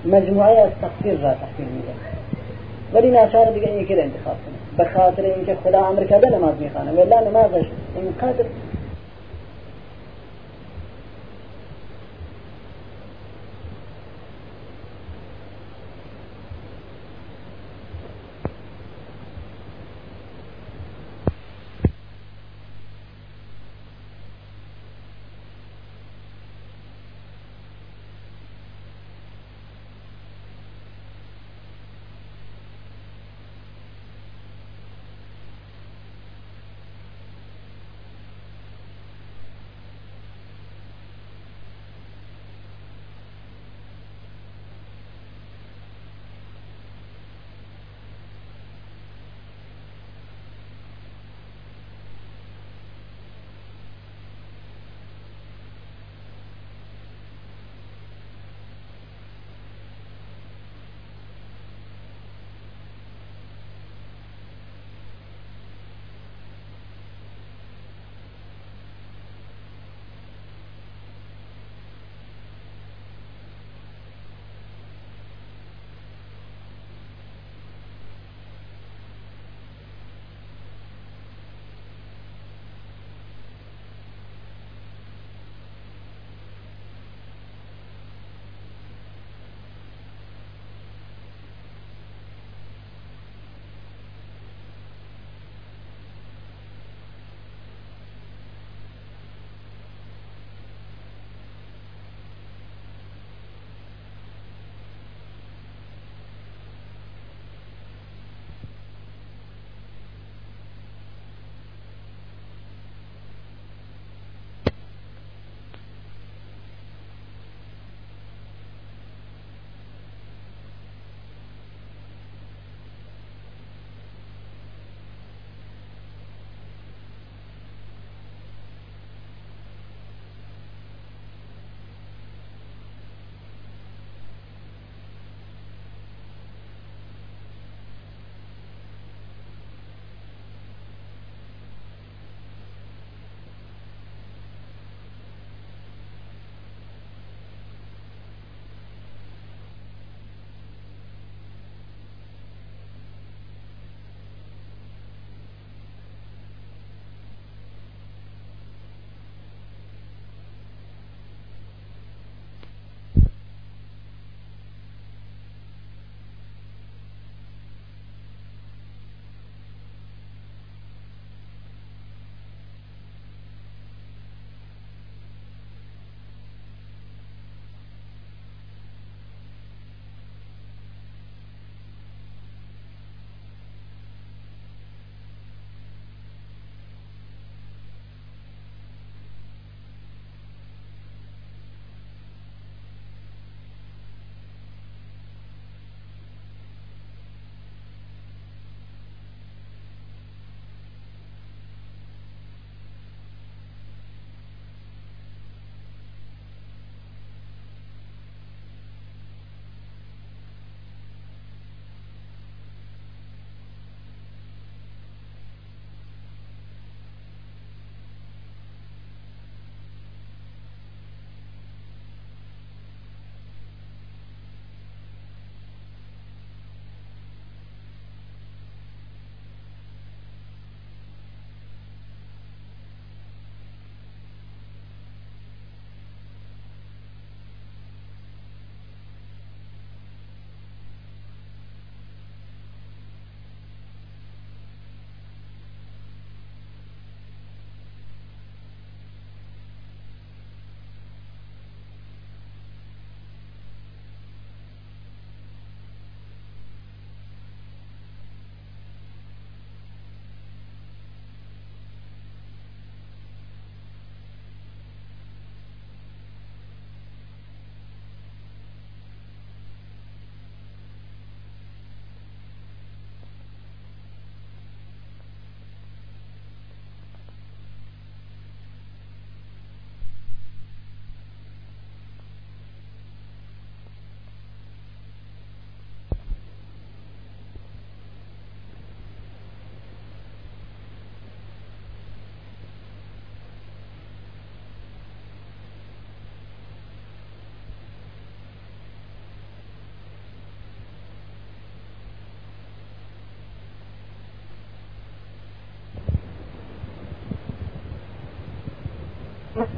مجموعه از تقصیر را تشکیل میده ولی ناچار دیگه یکی را انتخاب کنه. به خاطر اینکه خدا امر کرده نماز می‌خوانه. ولی نمازش اینقدر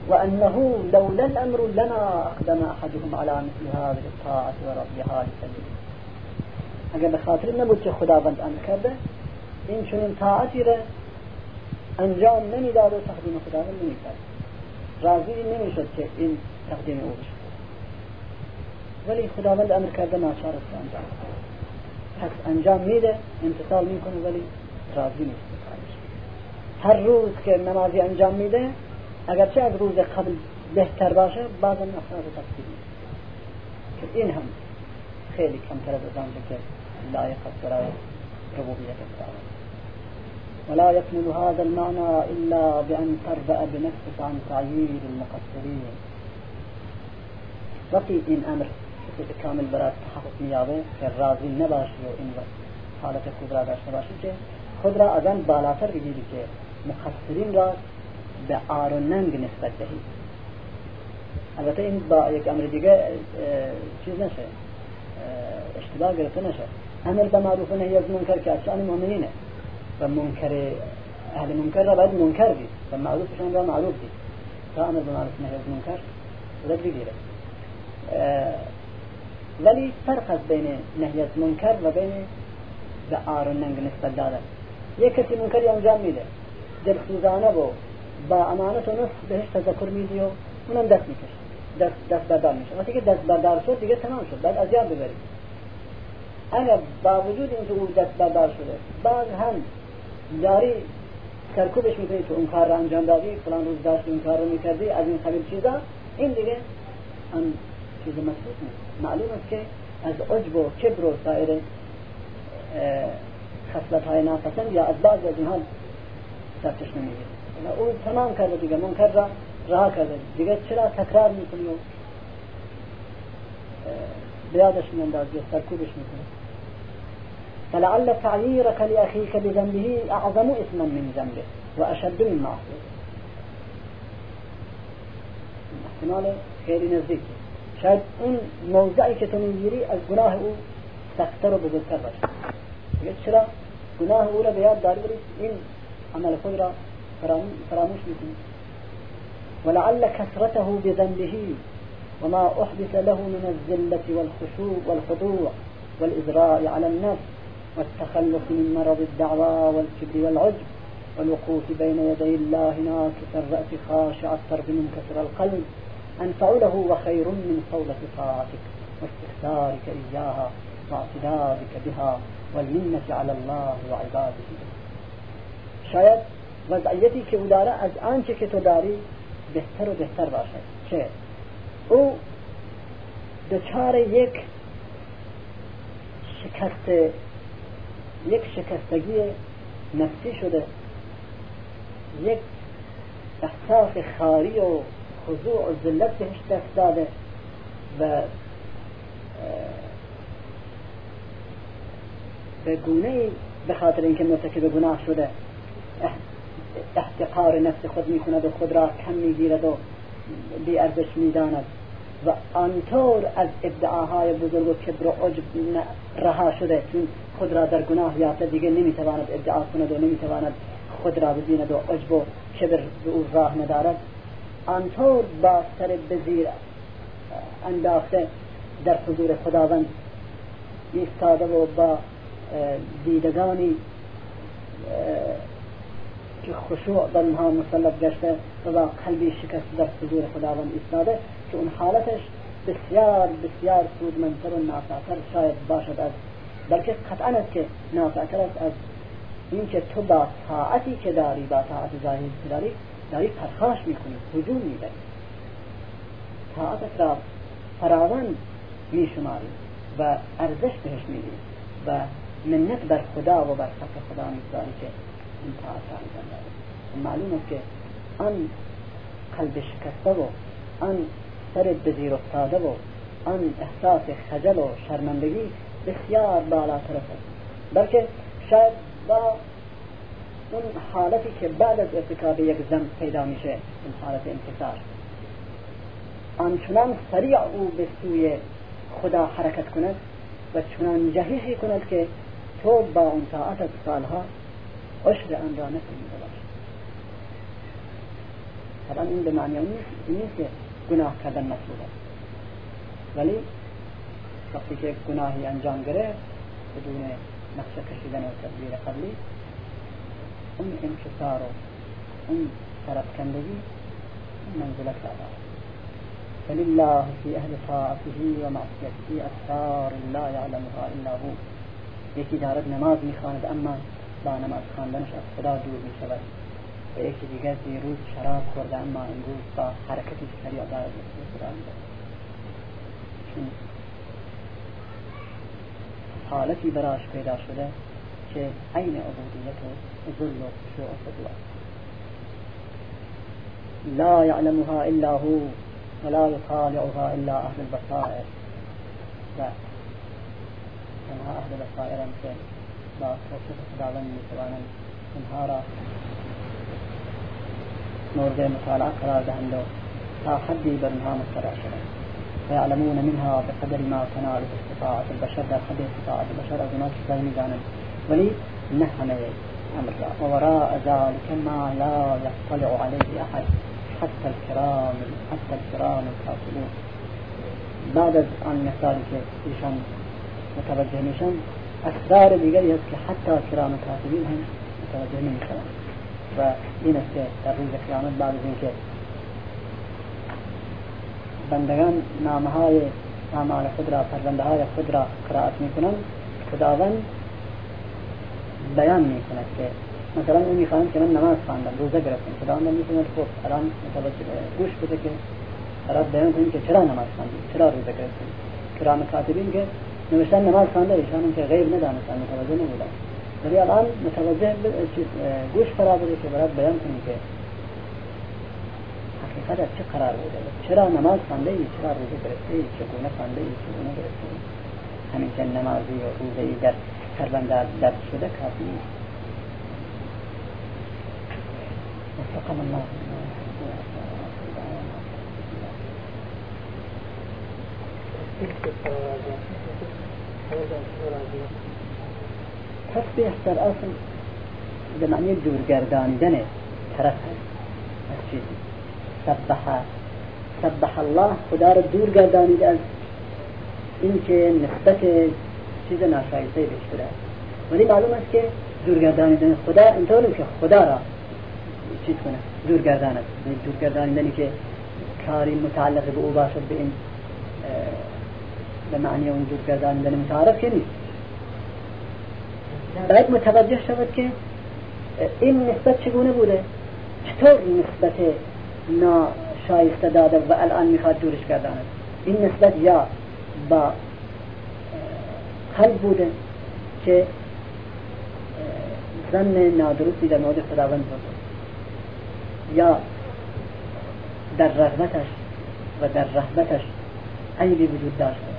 وأنه لولا الأمر لما أقدم أحدهم على مثل هذه الطاعة وربها لسبيله. اگر به خاطر نبود که خداوند أمر کرده این چنین طاعتی را أنجام نمیداد و تقدیم خداوند نمیکرد راضی نمیشد که این تقدیم أو بشه ولی خداوند أمر کرده ناچار است أنجام پس انجام میده امتصال میکنه ولی راضی نیست هر روز که نمازی أنجام میده اگرچه از روز قبل بهتر باشه بعضا افراد تقصیر که این هم خیلی کمتر از آنچه که لایق است برای ربوبیت خداوند. ولا يكمل هذا المعنى إلا بأن تربأ بنفسك عن تعيير المقصرين وقتی این أمر شکل کامل برای تحقق میابه که راضی نباشی و این حالت خود را داشته باشی که خود را از آن بالاتر بگیری که مقصرین را به عار و ننگ نسبت دهی. البته این با یک أمر دیگه چیز نشه اشتباه گرفته نشه. أمر به معروف نهی از منکر که از شأن مؤمنینه. و منکر أهل منکر را باید منکر دید. و معروفشان را معروف دید. تا أمر به معروف نهی از منکر رد بگیره. ولی فرق است بین نهی از منکر و بین به عار و ننگ نسبت دادن. یک کسی منکری انجام میده. دلسوزانه و با امانت و نصح بهش تذکر میدی و اونم دست می‌کشه. دست, دست بردار میشه. وقتی که دست بردار شد دیگه تمام شد. بعد از یاد ببرید اگر با وجود اینکه اون دست بردار شده بعد هم داری سرکوبش می‌کنی تو اون کار را انجام دادی فلان روز داشت این کار رو می‌کردی از این قبیل چیزا این دیگه هم چیز مسئول نیست. معلوم است که از عجب و کبر و سایر خصلت های ناپسند یا از بعض از اینها سرچشمه می‌گیره. او تمام کرده دیگه منکر را رها کرده دیگه چرا تکرار میکنی و بیادش میاندازی و سرکوبش میکنی فلعل تعييرك لأخيك بذنبه أعظم إثما من ذنبه وأشد من معصيته. احتمال خیلی نزدیک شاید اون موضعی که تو میگیری از گناه او سختتر و بزرگتر باشه. چرا گناه او را به یاد داری. این عمل خود را فراموش میکنی ولعل كسرته بذنبه وما أحدث له من الذلة والخشوع والخضوع والإزراء على النفس والتخلص من مرض الدعوى والكبر والعجب والوقوف بين يدي الله ناكس الرأس خاشع الطرف منكسر القلب. أنفع له وخير من صولة طاعتك واستكثارك إياها واعتدادك بها والمنة على الله وعباده. شاید وضعیتی که او داره از آنچه که تو داری بهتر و بهتر باشد چه؟ او دچار یک شکست یک شکستگی نفسی شده. یک احساس خاری و خضوع و ذلت بهش دست داده و به گونه به خاطر اینکه مرتکب گناه شده احتقار نفس خود می‌کند و خود را کم می‌گیرد و بی ارزش می‌داند. و آنطور از ادعاهای بزرگ و کبر و عجب رها شده چون خود را در گناه یافته دیگه نمی‌تواند ادعا کند و نمی‌تواند خود را ببیند و عجب و کبر به او راه ندارد. آنطور با سر بزیر انداخته در حضور خداوند ایستاده و با دیدگانی که خشوع در اونها مسلط گشته و با قلبی شکسته در حضور خداوند ایستاده که اون حالتش بسیار بسیار سودمندتر و نافعتر شاید باشد از بلکه قطعا است که نافعتر است از اینکه تو با طاعتی که داری با طاعت ظاهری که داری داری پرخاش می‌کنی هجوم می‌بری طاعتت را فراوان میشماری و ارزش بهش میدی و منت بر خدا و بر خط خدا می‌گذاری که این انجام داده. معلوم است که آن قلب شکسته و آن سر بزیر افتاده و آن احساس خجل و شرمندگی بسیار بالاتر است. بلکه شاید با اون حالتی که بعد از ارتکاب یک ذنب پیدا میشه این حالت انکسار آنچنان سریع او به سوی خدا حرکت کند و چنان جهشی کند که تو با اون طاعت از سالها را نپیموده باشی طبعا این به معنی نیست که گناه کردن مطلوبه. ولی وقتی که گناهی انجام گرفت بدون نقشه کشیدن و تدبیر قبلی اون انکسار و اون سرافکندگی منزلت داره. فلله في أهل طاعته ومعصيته أسرار لا يعلمها إلا هو. یکی دارد نماز میخواند اما با نماز خواندنش از خدا دور می شود و یکی دیگر دیروز شراب خورده اما امروز با حرکتی سریع دارد خدا چون حالتی براش پیدا شده که عین عبودیت و ذل و خشوع و خضوع لا يعلمها إلا هو ولا يطالعها إلا أهل البصائر. لا تنها أهل البصائر مثل با توصف خداوند میتوانند اینها را مورد مطالعة قرار دهند و تا حدی بر اینها مطلع شدند فيعلمون منها بقدر ما تنال استطاعة البشر. در حد استطاعة البشر اونها چیزایی میدانند ولی نه همه امر ووراء ذلك ما لا يطلع عليه أحد. حتى الكرام حتى الكرام الكاتبون بعد آن مثالی که ایشان متوجه میشن اسرار دیگری هست که حتی کرام کاتبین هم متوجه نمیشن و این است که در روز قیامت بعد از اینکه بندگان نامه های اعمال خود را پرونده های خود را قرائت می‌کنند. خداوند بیان می‌کند که مثلا اون می‌خواهند که من نماز خواندم روزه گرفتم خداوند می‌تونه خب الان متوجه گوش بده که برات بیان کنیم که چرا نماز خواندی چرا روزه گرفتیم؟ کرام کاتبین که نوشتن نماز خوانده ایشان که غیب ندانستن متوجه نبودن. ولی الان متوجه گوش فرا بده که برات بیان کنی که حقیقت از چه قرار بوده؟ چرا نماز خوانده ای؟ چرا روزه گرفته ای؟ چگونه خوانده ای؟ چگونه گرفته ای؟ همین که نمازی و روزه ای در سربنده درد شده کافی نیست. وفقنا الله. تسبیح در اصل به معنی دورگرداندن طرف از چیزی. سبح سبح الله. خدا را دور از اینکه نسبت چیز ناشایسته بهش بده ولی معلوم است که دور گردانیدن خدا اینطور که خدا را چیز کنه. دور گرداند دور گردانیدنی که کاری متعلق به او باشد به این به معنی اون دور گردانیدن متعارف که نیست. باید متوجه شود که این نسبت چگونه بوده؟ چطور نسبت ناشایسته داده و الان می‌خواد دورش گرداند؟ این نسبت یا با قلب بوده که ظن نادرستی در مورد خداوند بود. یا در رغبتش و در رهبتش عیبی وجود داشته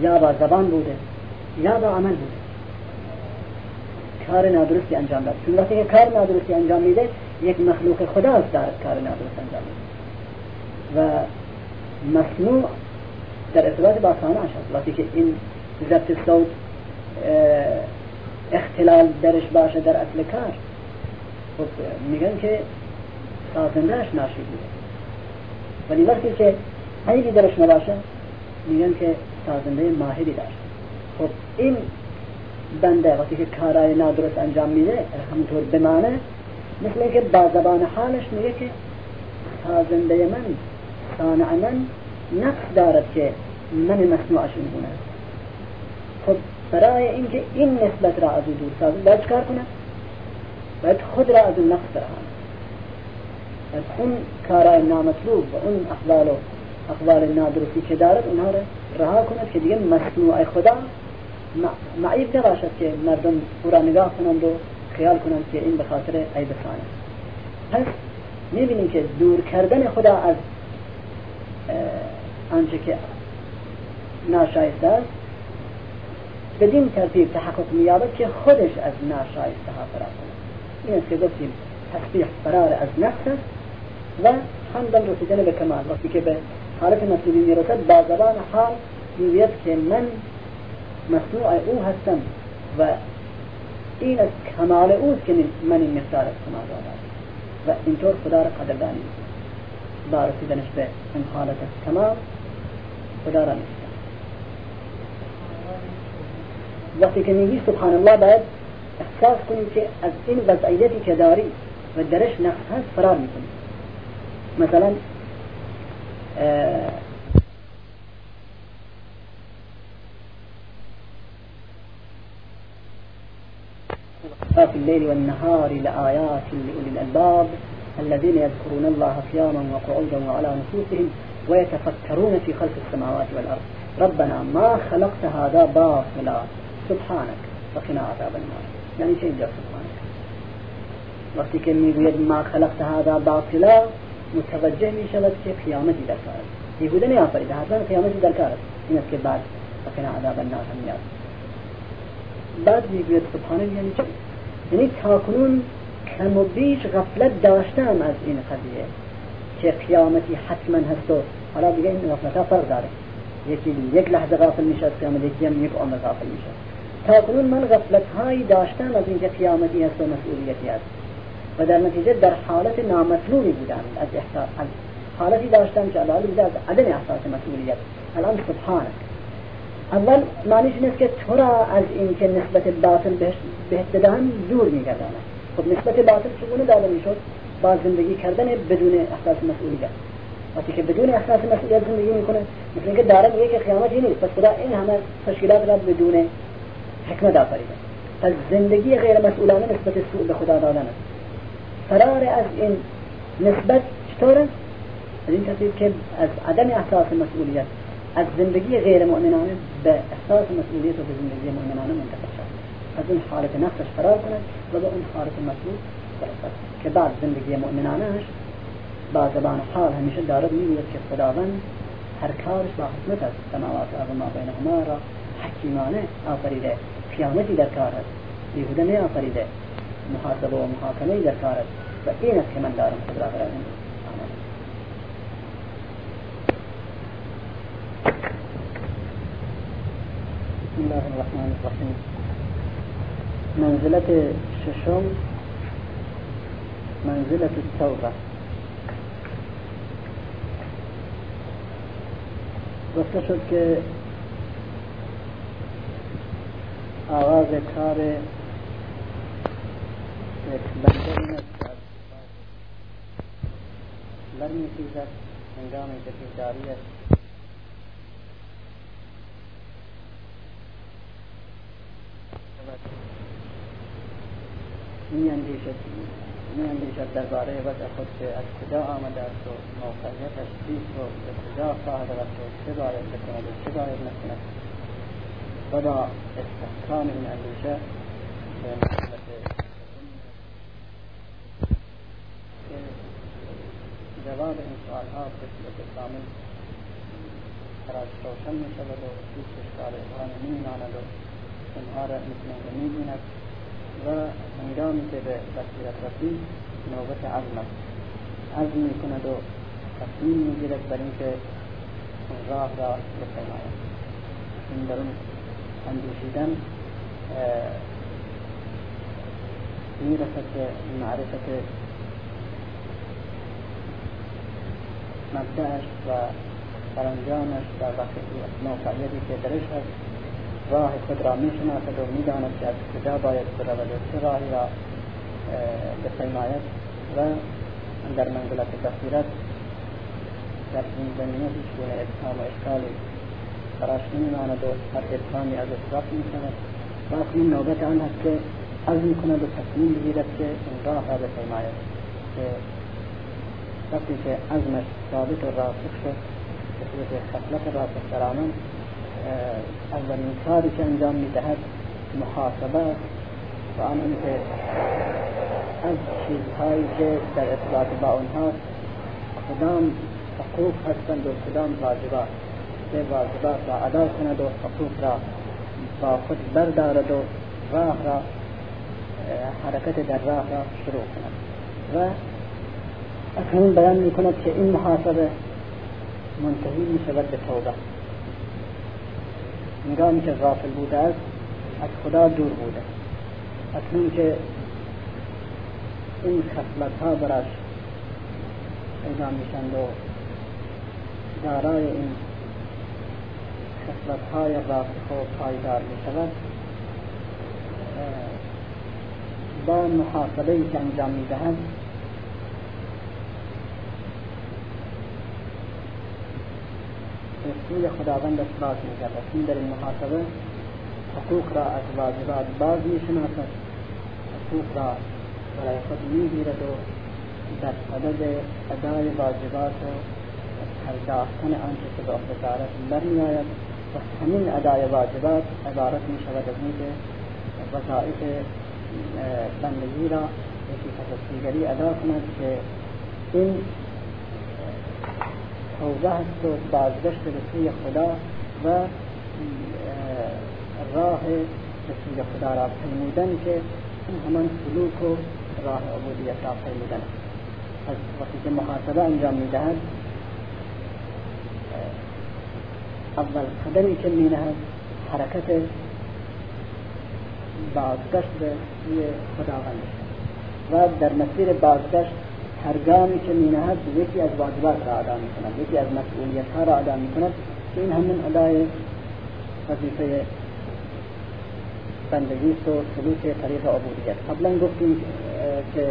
یا با زبان بوده یا با عمل بوده. کار نادرستی انجام داد. چون وقتی که کار نادرستی انجام میده یک مخلوق خدا است دارد کار نادرست انجام میده. و مصنوع در ارتباط با صانعش هست. وقتی که این ضبط صوت اختلال درش باشه در اصل کار خب میگن که سازندهش ناشی بوده. ولی وقتی که عیبی درش نباشه میگن که سازنده ماهری داشت. خب این بنده وقتی که کارای نادرست انجام میده همونطور بمانه مثل اینکه با زبان حالش میگه که سازنده من صانع من نقص دارد که من مصنوعش میکنه خب برای اینکه این نسبت را از او دور سازد باید کار کنه باید خود را از اون نقص برهانه باید اون کارای نامطلوب و اون احوال و اخبار نادرستی که دارد اونها را رها کند که دیگه مصنوع خدا معیب نباشد که مردم او را نگاه کنند و خیال کنند که این به خاطر عیب صانعه پس می‌بینیم که دور کردن خدا از آنچه که ناشایسته است بدین ترتیب تحقق مییابد که خودش از ناشایسته ها فرار کند. این است که گفتیم تسبیح فرار از نفس است و همدن رسیدن به کمال. وقتی که به حالت مطلوبی میرسد با زبان حال میگوید که من مصنوع او هستم. و این از کمال اوست که من این مقدار از کمال را و اینطور خدا را قدردانی برسیدنش به این حالت کمال خدا را نیست وقتی که میگی سبحان الله باید احساس کنیم که از این وضعیتی که داری و درش نقص هست فرار میکنی مثلا في الليل والنهار لآيات لأولي الألباب الذين يذكرون الله قياما وقعودا وعلى نفوسهم ويتفكرون في خلق السماوات والأرض. ربنا ما خلقت هذا باطلا. سبحانك. فقنا عذاب النار. یعنی چی اینجا سبحانك. که میگوید ما خلقت هذا باطلا. متوجه می شود که قیامتی در کار است. بیهوده نیافریده حتما قیامتی در کار است. این است که بعد فقنا عذاب النار هم میاد. بعد می‌گوید سبحانك یعنی چه یعنی تاکنون کم و بیش غفلت داشتم از این قضیه که قیامتی حتما هست و حالا دیگه این غفلت ها فرق داره. یکی یک لحظه غافل میشه از قیامت یکی هم یک عمر غافل میشه تاکنون من غفلت هایی داشتم از اینکه قیامتی هست و مسئولیتی هست. و در نتیجه در حالت نامطلوبی بودم از احساس. حالتی داشتم که عبارت بوده از عدم احساس مسئولیت. الان سبحانك اول معنیش این که تو را از اینکه نسبت باطل بهت بدهم دور میگرداند. خب نسبت باطل چگونه داده می‌شد؟ با زندگی کردن بدون احساس مسئولیت. وقتی که بدون احساس مسئولیت زندگی می‌کنه مثل اینکه داره میگه که قیامتی نیست پس خدا این همه تشکیلات را بدون حکمت آفریده. پس زندگی غیر مسئولانه نسبت سوء به خدا دادن است. فرار از این نسبت چطوره؟ از این تصویر که از عدم احساس مسئولیت از زندگی غیر مؤمنانه به احساس مسئولیت و به زندگی مؤمنانه منتقل شد از اون حالت نفسش فرار کند و به اون حالت مسئول برسد که بعد زندگی مؤمنانهش با زبان حال همیشه دارد میگوید که خداوند هر کارش با حکمت است. سماوات و ما بینهما را حکیمانه آفریده قیامتی در کار است. بیهوده نه آفریده. محاسبه و محاکمه در کار است و این است که من دارم را برای بسم الله الرحمن الرحيم. منزلة ششم منزلة التوبة. گفته شد که آواز کار بنده این است که برمی خیزد هنگامی که بیداری است میاندیشد میاندیشد درباره وضع خود که از کجا آمده است و موقعیتش چیست و به کجا خواهد رفت و چه باید بکند و چه باید نکند و استحکام این اندیشه به نسبت جواب این سوال ها به صورت کامل براش روشن می شود و هیچ اشکال ابهامی نمی ماند و اونها را مثل می بیند و هنگامی که به بصیرت رسید نوبت عزم است. عزم می کند و تصمیم می گیرد بر اینکه راه را بپیماید این در اون اندیشیدن می رسد به معرفت مبدأش و سرانجامش و موقعیتی که درش هست راه خود را می‌شناسد و می‌داند که از کجا باید برود و چه راهی را بپیماید و در منزلت بصیرت در این زمینه هیچ گونه ابهام و اشکالی براش نمیماند و هر ابهامی از اصراف می‌شود. و این نوبت آن هست که عزم کند و تصمیم بگیرد که این راه را بپیماید که وقتی که عزمش ثابت و راسخ شد به صورت خصلت راسخ در آنان اولین کاری که انجام می‌دهد محاسبه است و آن اینکه از چیزهایی که در ارتباط با آنها کدام حقوق هستند و کدام واجبات به واجبات را ادا کند و حقوق را با خود بردارد و راه را حرکت در راه را شروع کند. و اکنون بیان می کند که این محاسبه منتهی می شود به توبه. هنگامی که غافل بوده است از خدا دور بوده. اکنون که این خصلت ها براش پیدا میشند و دارای این خصلت های راسخ و پایدار می شود با محاسبه که انجام می به سوی خداوند اثبات می گردد این در محاسبه حقوق را از واجبات باز می شناسد حقوق را برای خود می گیرد و در صدد ادای واجبات و پرداختن آنچه که به عهده دارد برمی آید و همین ادای واجبات عبارت می شود از اینکه وظائف بندگی را یکی پس دیگری ادا کند که این توبه هست و بازگشت به سوی خدا و راه به سوی خدا را پیمودن که این همان سلوک و راه عبودیت را پیمودن از وقتی که محاسبه انجام می‌دهد اول قدمی که می نهد حرکت بازگشت به سوی خداوند. و در مسیر بازگشت هر گامی که می نهد یکی از واجبات را ادا می کند یکی از مسئولیت ها را ادا می کند این همین ادای وظیفه بندگی و سلوک طریق عبودیت. قبلا گفتیم که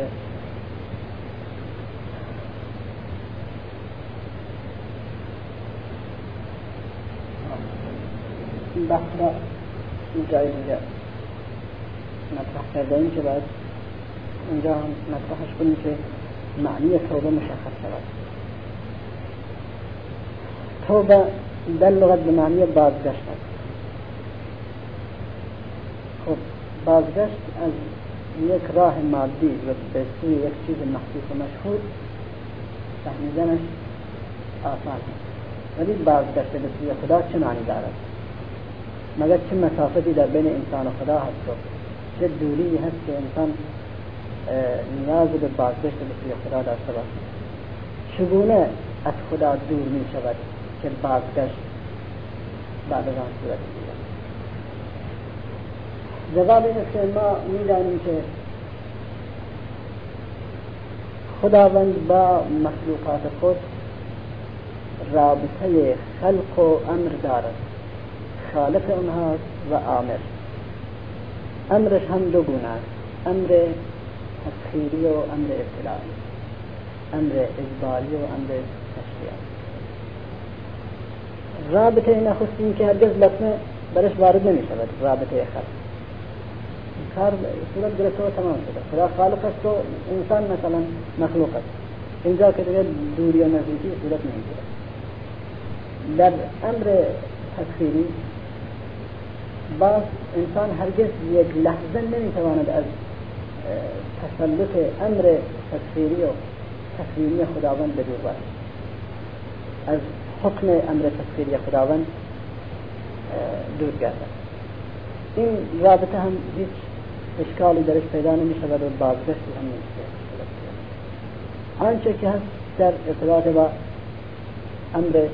این بحث را جای دیگه مطرح کرده ایم که باید اونجا هم مطرحش کنیم که معنی توبه مشخص شود. توبه در لغت به معنی بازگشت است. خب بازگشت از یک راه مادی و به سوی یک چیز محسوس و مشهود فهمیدنش آسان است. ولی بازگشت به سوی خدا چه معنی دارد؟ مگر چه مسافتی در بین انسان و خدا هست؟ و چه دوری هست که انسان نیاز به بازگشت به سوی خدا داشته باشد چگونه از خدا دور می شود که بازگشت بعد از آن صورت جواب این است که ما می‌دانیم که خداوند با مخلوقات خود رابطه خلق و امر دارد. خالق اونها و آمر امرش هم دو گونه است. امر تسخیری و امر ابتلائی امر اجباری و امر تشریعی رابطه نخستین که هرگز لطمه برش وارد نمی شود رابطه خلق کار صورت گرفته و تمام شده. خدا خالق است و انسان مثلا مخلوق است. اینجا که دیگه دوری و نزدیکی صورت نمی‌گیره در امر تسخیری باز انسان هرگز یک لحظه نمی‌تواند از تسلط امر تسخیری و تسلیمی خداوند به دور از حکم امر تسخیری خداوند دور گردد. این رابطه هم هیچ اشکالی درش پیدا نمی شود و بازگشتی هم نیست آنچه که هست در ارتباط با امر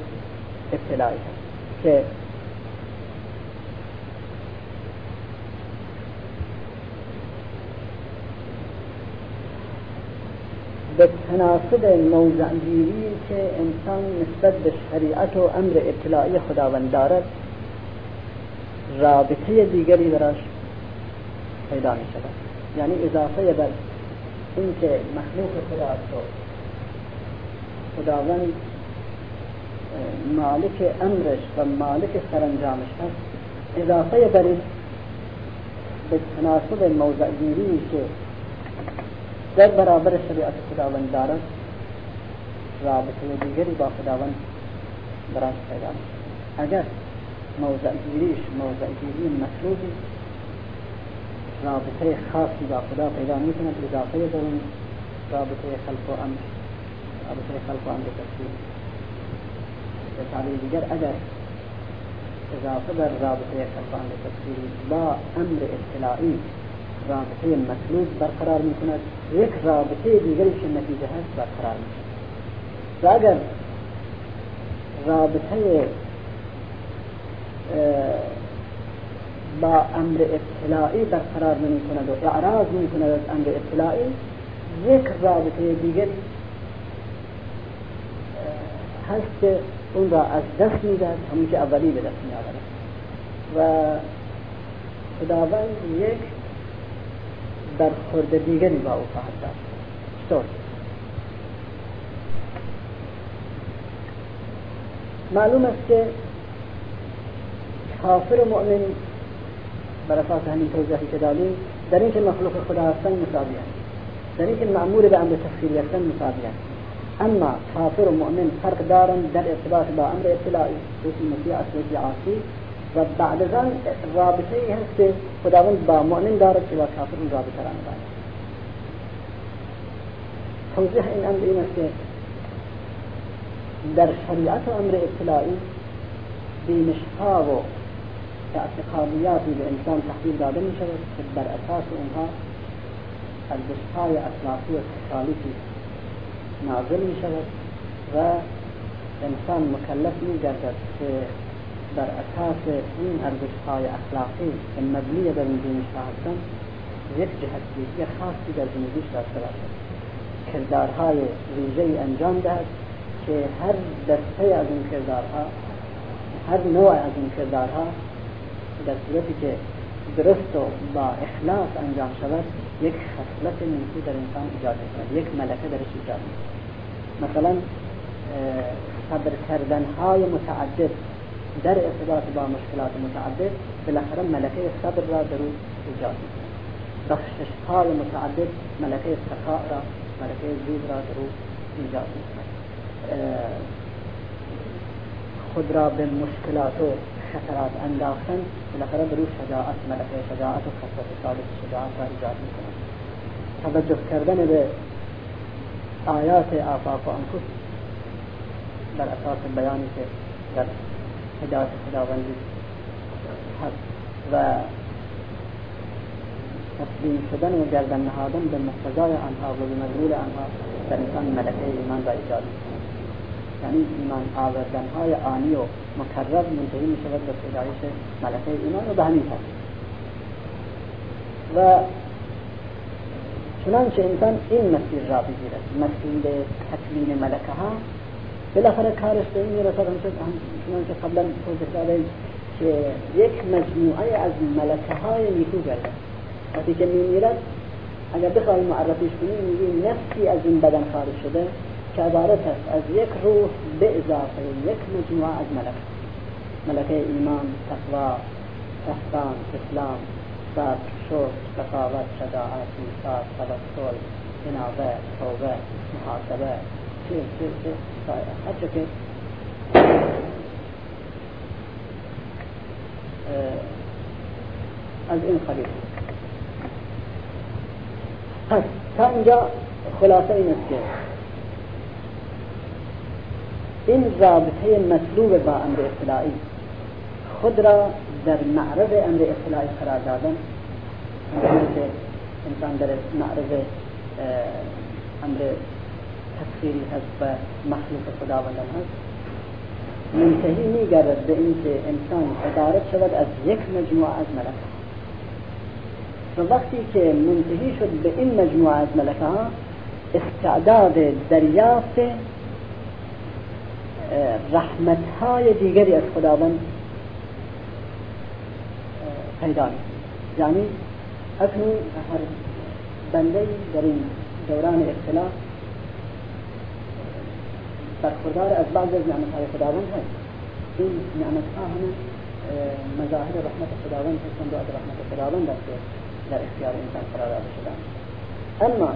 ابتلایی هست که به تناسب موضعگیری که انسان نسبت به شریعت و امر اطلاعی خداوند دارد رابطه دیگری براش پیدا می شود یعنی اضافه بر اینکه مخلوق خدا است و خداوند مالک امرش و مالک سرانجامش هست اضافه بر به تناسب موضعگیری که در برابر شریعت خداوند دارد رابطه دیگری با خداوند براش پیدا اگر موضع گیریش موضع گیری مطلوبی رابطه خاصی با خدا پیدا می کند اضافه در اون رابطه خلق و امر رابطه خلق و امر تسخیر. به تعبیر دیگر اگر اضافه بر رابطه خلق و امر تسخیری با امر ابتلایی رابطه مطلوب برقرار می کند یک رابطه دیگری که نتیجه هست برقرار می و اگر رابطه با امر ابتلایی برقرار نمی کند و اعراض می کند از امر ابتلایی یک رابطه دیگری هست که اون را از دست می‌دهد همون که اولی به دست میآورد. و خداوند یک برخورد دیگری با او خواهد داشت. چطور؟ معلوم است که کافر و مؤمن بر اساس همین توضیحی که دادیم در اینکه مخلوق خدا هستن مساوی در اینکه معمول به أمر تفسیری هستن مساوی اما کافر و مؤمن فرق دارن در ارتباط با أمر ابتلاعی سوسی مسیح سوسی عاصی و بعد از رابطه ای هست که خداوند با مؤمن دارد که با کافر اون رابطه را ندارد توضیح این أمر این است در شریعت أمر ابتلاعی بینشها و اعتقادیاتی به انسان تحویل داده می شود که بر أساس اونها ارزشهای اخلاقی و تکالیفی نازل می شود و انسان مکلف می گردد که بر اساس این ارزشهای اخلاقی که مبنی بر این بینشها هستند یک جهتگیری خاصی در زندگیش داشته باشد. کردارهای ویژهای انجام دهد که هر دسته از این کردارها هر نوع از این کردارها در صورتی که درست و با اخلاص انجام شود یک خصلت نیکو در انسان ایجاد کند یک ملکه درش ایجاد مثلا صبر کردن های متعدد در ارتباط با مشکلات متعدد بالاخره ملکه صبر را در او ایجاد بخشش های متعدد ملکه سخاء را ملکه جود را در او ایجاد خود را به مشکلات و خطرات انداختن بالاخره بروش شجاعت ملکه شجاعت و خصلت ثابت شجاعت را ایجاد میکنه توجه کردن به آیات آفاق و انفس بر أساس بیانی که در هدایت خداوندی. هست و تسلیم شدن و گردن نهادن به مقتضای آنها و به مدلول آنها در انسان ملکه ایمان را ایجاد. یعنی ایمان آوردن های آنی و مکرر منتهی می شود به پیدایش ملکه ایمان و به همین و چنانچه انسان این مسیر را بگیرد. مسیر تکوین ملکه ها بالاخره کارش به این می‌رسد چنانچه قبلا توضیح دادیم که یک مجموعه از ملکه های نیکو گردد وقتی که میمیرد اگر بخواهی معرفیش کنیم میگیم نفسی از این بدن خارج شده که عبارت است از یک روح به اضافه یک مجموعه از ملک ملکه ایمان تقوا احسان اسلام صبر شکر سخاوت شجاعت انصاف توکل انابه توبه محاسبه. از این قبیل پس تا اینجا خلاصه این رابطه مطلوب با امر ابتلایی خود را در معرض امر ابتلایی قرار دادن انسان در معرض امر تسخیری هست و مخلوق خداوندان هست منتهی میگردد به اینکه انسان عبارت شود از یک مجموعه از ملکه و وقتی که منتهی شد به این مجموعه از ملکه ها استعداد دریافت رحمت های دیگری از خداوند پیدا یعنی اکنون هر بنده در این دوران اختلاف برخوردار از بعض از نعمت های خداوند هست. این نعمت ها همه مظاهر رحمت خداوند هستند و از رحمت خداوند است در اختیار انسان قرار داده شدن اما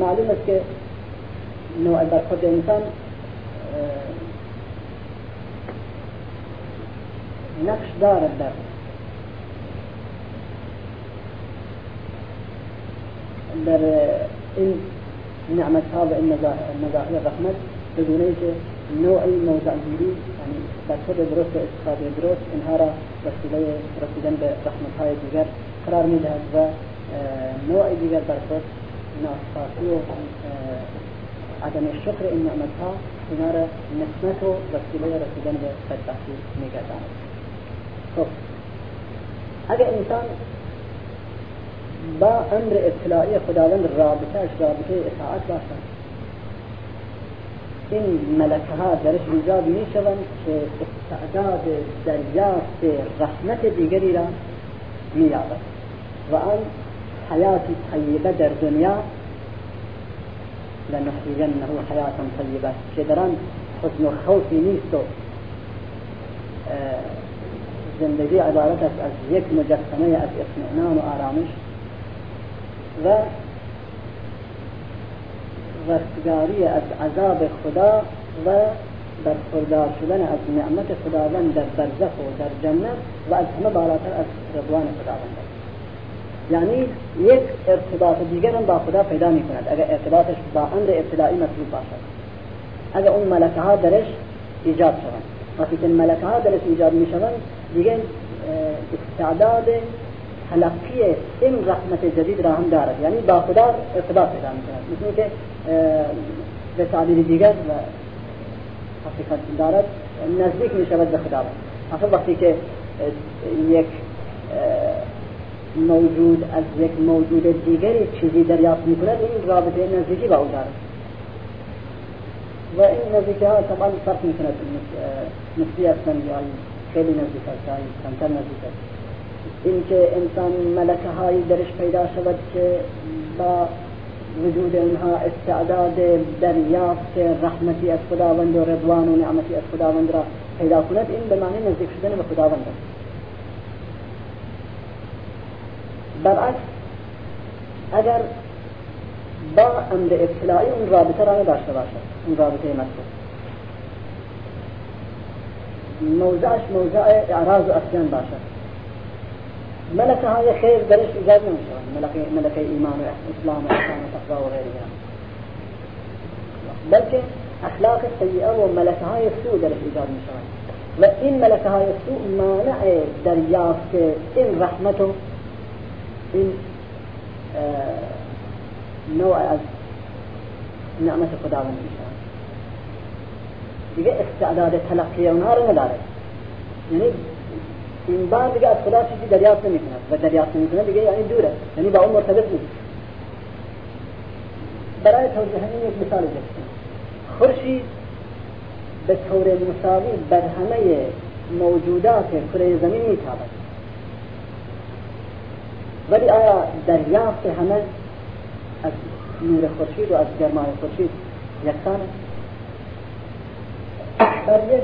معلوم است که نوع برخورد انسان نقش دارد در در این نعمت ها و این مظاهر رحمت بدون نوعی موضع گیری یعنی در خود درست استفاده درست اینها را وسیله رسیدن به رحمت های دیگر قرار میدهد و نوع دیگر بر خود ناسپاسی و عدم شکر این نعمت ها اینا را نسبت و وسیله رسیدن به بدبختی میگرداند. خب اگر انسان با امر ابتلائی خداوند رابطهش رابطه اطاعت باشد این ملکه ها درش ایجاد می شوند که استعداد دریافت رحمت دیگری را می یابد و آن حیات طیبه در دنیا لنحيينه حياة طيبة. كدران حزن وخوف نيستو. زندگی عبارت از یک مجسمه از اطمینان و آرامش. و رستگاری از عذاب خدا و برخوردار شدن از نعمت خداوند در برزخ و در جنت و از همه بالاتر از رضوان خداوند. یعنی یک ارتباط دیگر هم با خدا پیدا می کند اگر ارتباطش با امر ابتلائی مطلوب باشد. اگر اون ملکه ها درش ایجاد شوند. وقتی که ملکه ها درش ایجاد می شوند دیگه استعداد تلقی این رحمت جدید را هم دارد. یعنی با خدا ارتباط پیدا می کند مثل که به تعبیر دیگر و حقیقت دارد نزدیک می شود به خدا. اصلا وقتی که یک موجود از یک موجود دیگری چیزی دریافت می کند این رابطه نزدیکی با او دارد. و این نزدیکی ها طبعا فرق می کند نسبی هستند یا خیلی نزدیک است یا کمتر نزدیک است. اینکه انسان ملکه هایی درش پیدا شود که با وجود اونها استعداد دریافت رحمتی از خداوند و رضوان و نعمتی از خداوند را پیدا کند. این به معنی نزدیک شدن به خداوند است. برعکس اگر با امر ابتلائی اون رابطه را نداشته باشد اون رابطه مطلوب. موضعش موضع اعراض و عصیان باشد. ملکه های خیر درش ایجاد نمیشوند ملکه ملکه ایمان و اسلام و احسان و تقوا و غیرها بلکه اخلاق سیئه و ملکه های سوء درش ایجاد میشوند و این ملکه های سوء مانع دریافت این رحمت و این نوع از نعمت خداوند میشوند دیگه استعداد تلقی اونها رو نداره. این بار دیگه از خدا چیزی دریافت نمی کند و دریافت نمی کند دیگه یعنی دوره یعنی با اون مرتبط نیست. برای توضیح همین یک مثال جستیم خورشید به طور مساوی بر همه موجودات کره زمین می تابد ولی آیا دریافت همه از نور خورشید و از گرمای خورشید یکسانه بر یک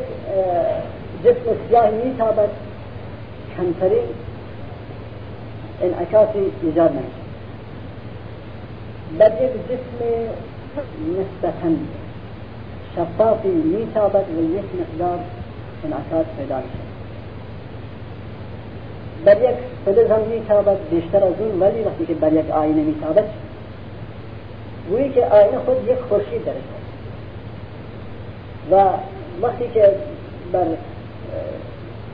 جسم سیاهی می تابد کمترین انعکاسی ایجاد نمیشه بر یک جسم نسبتا شفافی میتابد و یک مقدار انعکاس پیدا میشه بر یک فلز هم میتابد بیشتر از اون ولی وقتی که بر یک آینه میتابد گویی که آینه خود یک خورشید درش و وقتی که بر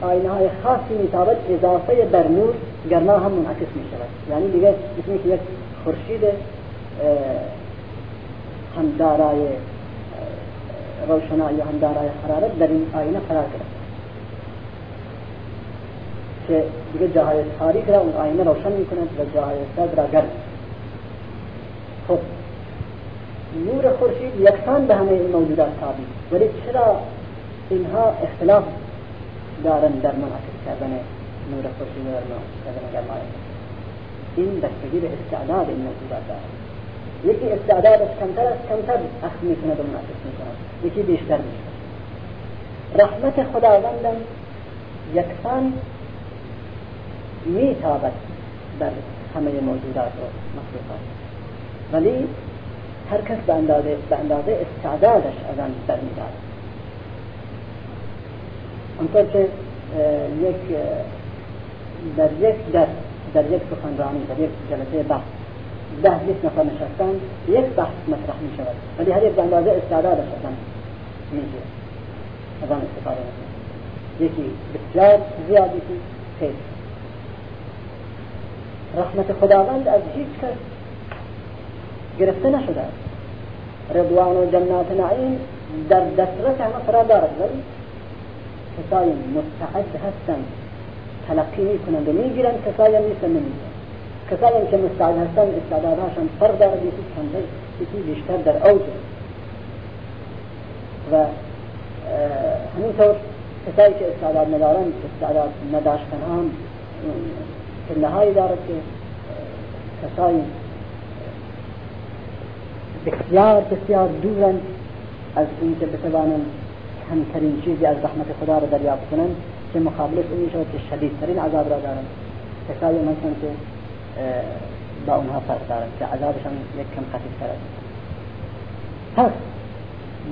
آینه های خاصی میتابد اضافه بر نور گرما هم منعکس می شود یعنی دیگه مثل که یک خورشید هم دارای روشنایی هم دارای حرارت در این آینه قرار گرفت. که دیگه جاهای تاریک را اون آینه روشن می کند و جاهای سرد را گرم خب نور خورشید یکسان به همه این موجودات تابید ولی چرا اینها اختلاف دارن در منعکس کردن نور خورشید در منعکس کردن گرمای این بستگی به استعداد این موجودات دارد یکی استعدادش کمتر است کمتر اخذ می‌کند و منعکس می‌کند یکی بیشتر میشه رحمت خداوندم یکسان میتابد در همه موجودات و مخلوقات ولی هر کس به اندازه استعدادش از آن برمیدارد آنطور که یک در یک در در یک سخنرانی در یک جلسه بحث ده یک نفر نشستن یک بحث مطرح می شود ولی هر یک اندازه استعدادش از آن میگیره از آن استفاده میکنه یکی بسیار زیاد یکی خیلی رحمت خداوند از هیچ کس گرفته نشده رضوان و جنات نعیم در دسترس همه قرار دارد ولی کسایی مستعد هستن تلقی میکنند و میگیرن کسایی نیستن نمیگیرن کسایی که مستعد هستن استعدادهاشان فرق دارد یکی کمتر یکی بیشتر در اوج و همینطور کسایی که استعداد ندارن استعداد نداشتن هم پله دارد که کسایی بسیار بسیار دورن از اینکه بتوانن کمترین چیزی از رحمت خدا را دریافت کنن که مقابلش این شود که شدیدترین عذاب را دارن کسایی مثلا که با اونها فرق دارن که عذابشان یک کم خفیفتر است. پس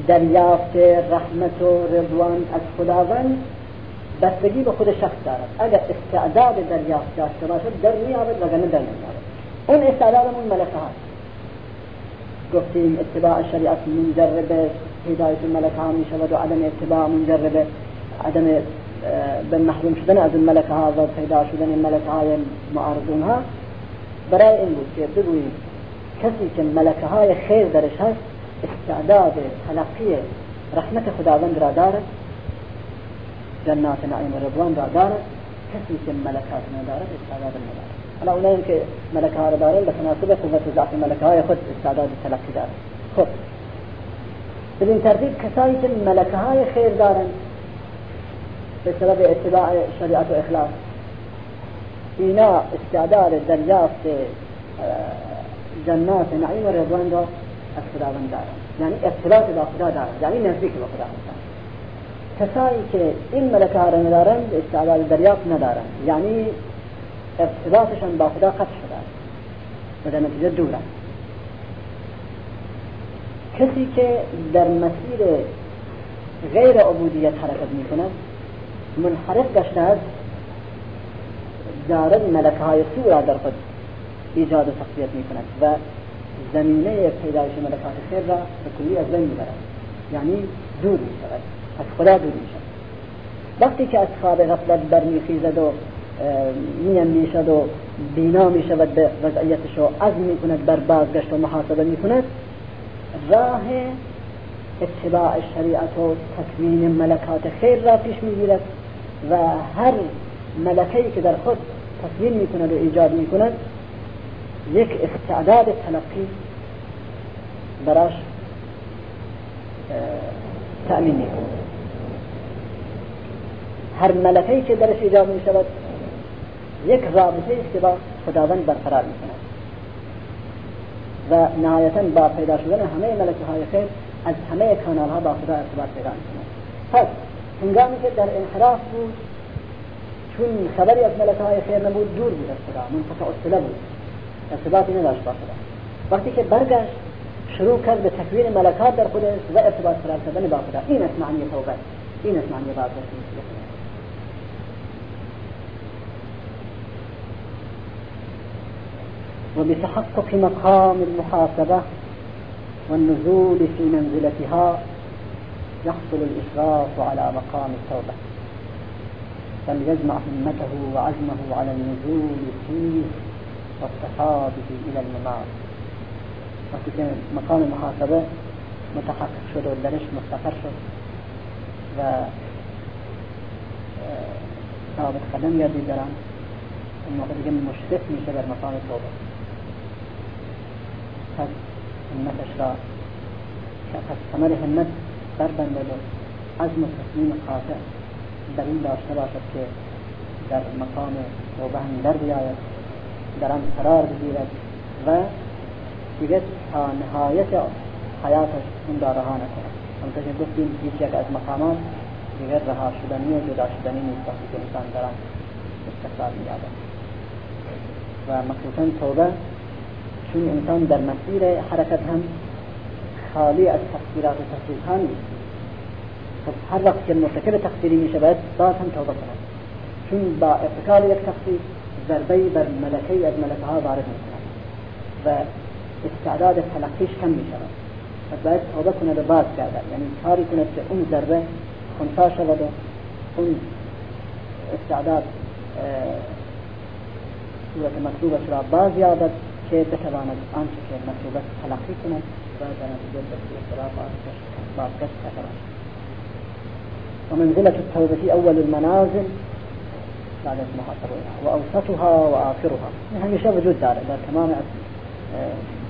دریافت رحمت و رضوان از خداوند بستگی به خود شخص دارد. اگر استعداد دریافت داشته باشد در میابد وگرنه در نمیابد اون استعدادمون ملکه هست. گفتیم اتباع شریعت منجر به ایجاد اون ملکه ها می شود و عدم اتباع منجر به عدم به محروم شدن از اون ملکه ها و پیدا شدن ملکه های معارض اون ها برای این بود که بگوییم کسی که ملکه های خیر درش هست استعداد تلقی رحمت خداوند را دارد جنات نعیم و رضوان را دارد کسی که ملکات ندارد استعداد ندارد حالا اونایی که ملکه ها را دارن به تناسب قوت ضعف ملکه های خود استعداد تلقی دارد خب بدین ترتیب کسایی که ملکه های خیر دارن به سبب اتباع شریعت و اخلاص. اینا استعداد دریافت جنات نعیم و رضوان را از خداوند دارن. یعنی ارتباط با خدا دارن. یعنی نزدیک به خدا هستن. کسایی که این ملکه ها را ندارن استعداد دریافت ندارن. یعنی ارتباطشان با خدا قطع شده و در نتیجه دورن کسی که در مسیر غیر عبودیت حرکت می کند منحرف گشته است دارد ملکه های سو را در خود ایجاد و تقویت می کند و زمینه پیدایش ملکات خیر را به کلی از بین می‌برد. یعنی دور می شود از خدا دور می شود وقتی که از خواب غفلت برمیخیزد و میم می شد و بینا می شود به وضعیتش و عزم می کند بر بازگشت و محاسبه می کند راه اتباع شریعت و تکوین ملکات خیر را پیش می گیرد و هر ملکه‌ای که در خود تکوین می کند و ایجاد می کند یک استعداد تلقی براش تأمین می کند هر ملکه‌ای که درش ایجاد می شود یک رابطه است که با خداوند برقرار می کند و نهایتا با پیدا شدن همه ملکه های خیر از همه کانال ها با خدا ارتباط پیدا می کند پس هنگامی که در انحراف بود چون خبری از ملکه های خیر نبود دور بود از خدا منقطع الصله بود. ارتباطی نداشت با خدا. وقتی که برگشت شروع کرد به تکوین ملکات در خودش و ارتباط برقرار کردن با خدا. این است معنی توبه. این است معنی بازگشت وبتحقق مقام المحاسبة والنزول في منزلتها يحصل الإشراف على مقام التوبة. فليجمع همته وعزمه على النزول فيه واصطحابه إلى الممات. وفي مقام المحاسبة متحقق شد و درش مستقر شد و ثابت قدم گردی درم اون موقع دیگه مشرف مقام توبه پس همتش را پس کمر همت بربندد و عزم و تصمیم قاطع در این داشته باشد که در مقام توبه هم در بیاید در آن قرار بگیرد و دیگه تا نهایت حیاتش اون را رها نکند. همونطور که گفتیم هیچ یک از مقامات دیگر رها شدنی و جدا شدنی نیست وقتی که انسان در آن استقرار مییابد. و مخصوصا توبه چون انسان در مسیر حرکت هم خالی از تقصیرات و تقصیرها نیست. خب هر وقت که مرتکب تقصیری می شود باز هم توبه کند چون با ارتکاب یک تقصیر ضربه بر ملکه‌ای از ملکه ها وارد می کند و استعداد تلقیش کم می شود پس باید توبه کند و باز گردد. یعنی کاری کند که اون ضربه خنثی شود و اون استعداد صورت مطلوبش را باز یابد. است تلقی کند و در نتیجه به اختلاف بازگشت کرده ومنزلة التوبة أول المنازل بعد المحاسبة وأوسطها وآخرها همیشه وجود داره در تمام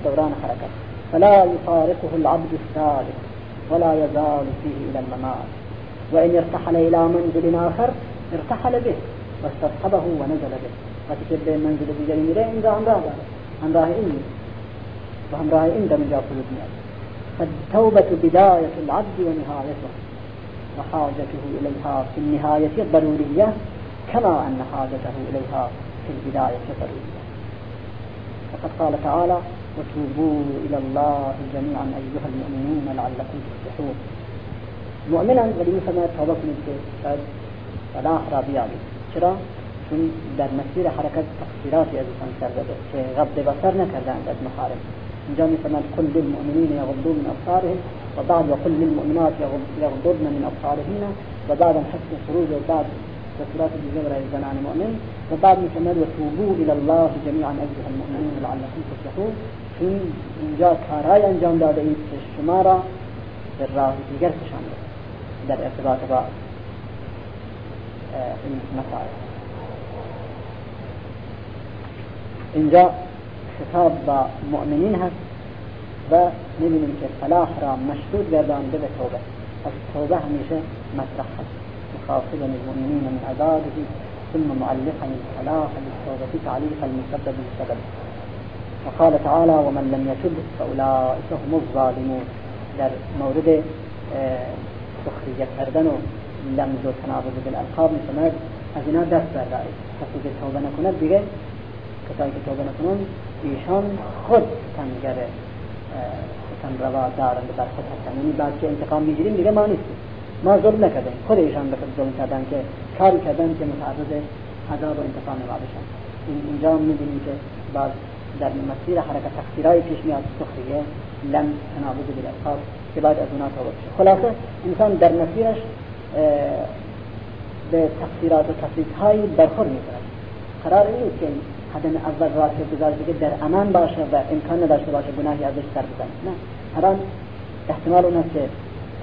دوران حركة فلا يفارقه العبد الصالح ولا يزال فيه إلى الممات. وإن ارتحل إلى منزل آخر ارتحل به واستصحبه ونزل به. فتكب منزل بجري إن ذا أمراه أمراه إني. وأمراه إن من جاء الدنيا فالتوبة بداية العبد ونهايته. وحاجته إليها في النهاية ضرورية كما أن حاجته إليها في البداية ضرورية فقد قال تعالى وتوبوا إلى الله جميعا أيها المؤمنون لعلكم تفلحون. مؤمنا ولی میفرماید توبة کنید که شاید فلاح را چون در مسیر حرکت تقصیراتی از انسان کرده که غض بصر نکردند از محارم اینجا میفرماید قل للمؤمنین یغضوا من ابصارهم و بعد وقل للمؤمنات یغضضن من ابصارهن و بعد حسن خروج و بعد دستورات دیگه برای زنان مؤمن. و بعد میفرماید وتوبوا إلى الله جميعا ایها المؤمنون لعلكم تفلحون. چون اینجا کارهای انجام داده شما را در راه دیگر کشانده در ارتباط با این مسائل اینجا خطاب با مؤمنین هست و میبینیم که فلاح را مشروط گردانده به توبه. از توبه همیشه مطرح هست. مخاطبا المؤمنين من عباده ثم معلقا الفلاح بالتوبة تعليق المسبب بالسبب وقال تعالى ومن لم يتب فأولئك هم الظالمون. در مورد سخریه کردن و لمز و بالالقاب میشود از اینا دست بردارید. کسی که توبه نکند دیگه کسایی که توبه نکنند ایشان خود تنگر ستم روا دارند بر خود هستند. یعنی بعد که انتقام می‌گیریم دیگه ما نیستیم. ما ظلم نکردیم. خود ایشان به خود ظلم کردن که کاری کردن که متعرض عذاب و انتقام ما بشن اینجا می‌بینیم که بعد در مسیر حرکت تقصیرهای پیش میاد سخریه لمز تنابز بالالقاب که بعد از اونا توبه بشه. خلاصه انسان در مسیرش به تقصیرات و تفریط هایی برخور می‌کنه قرار نیست که حدن اول راه گذار دیگه در أمان باشه و امکان نداشته باشه گناهی ازش سر بزنه. نه. هر آن احتمال اون که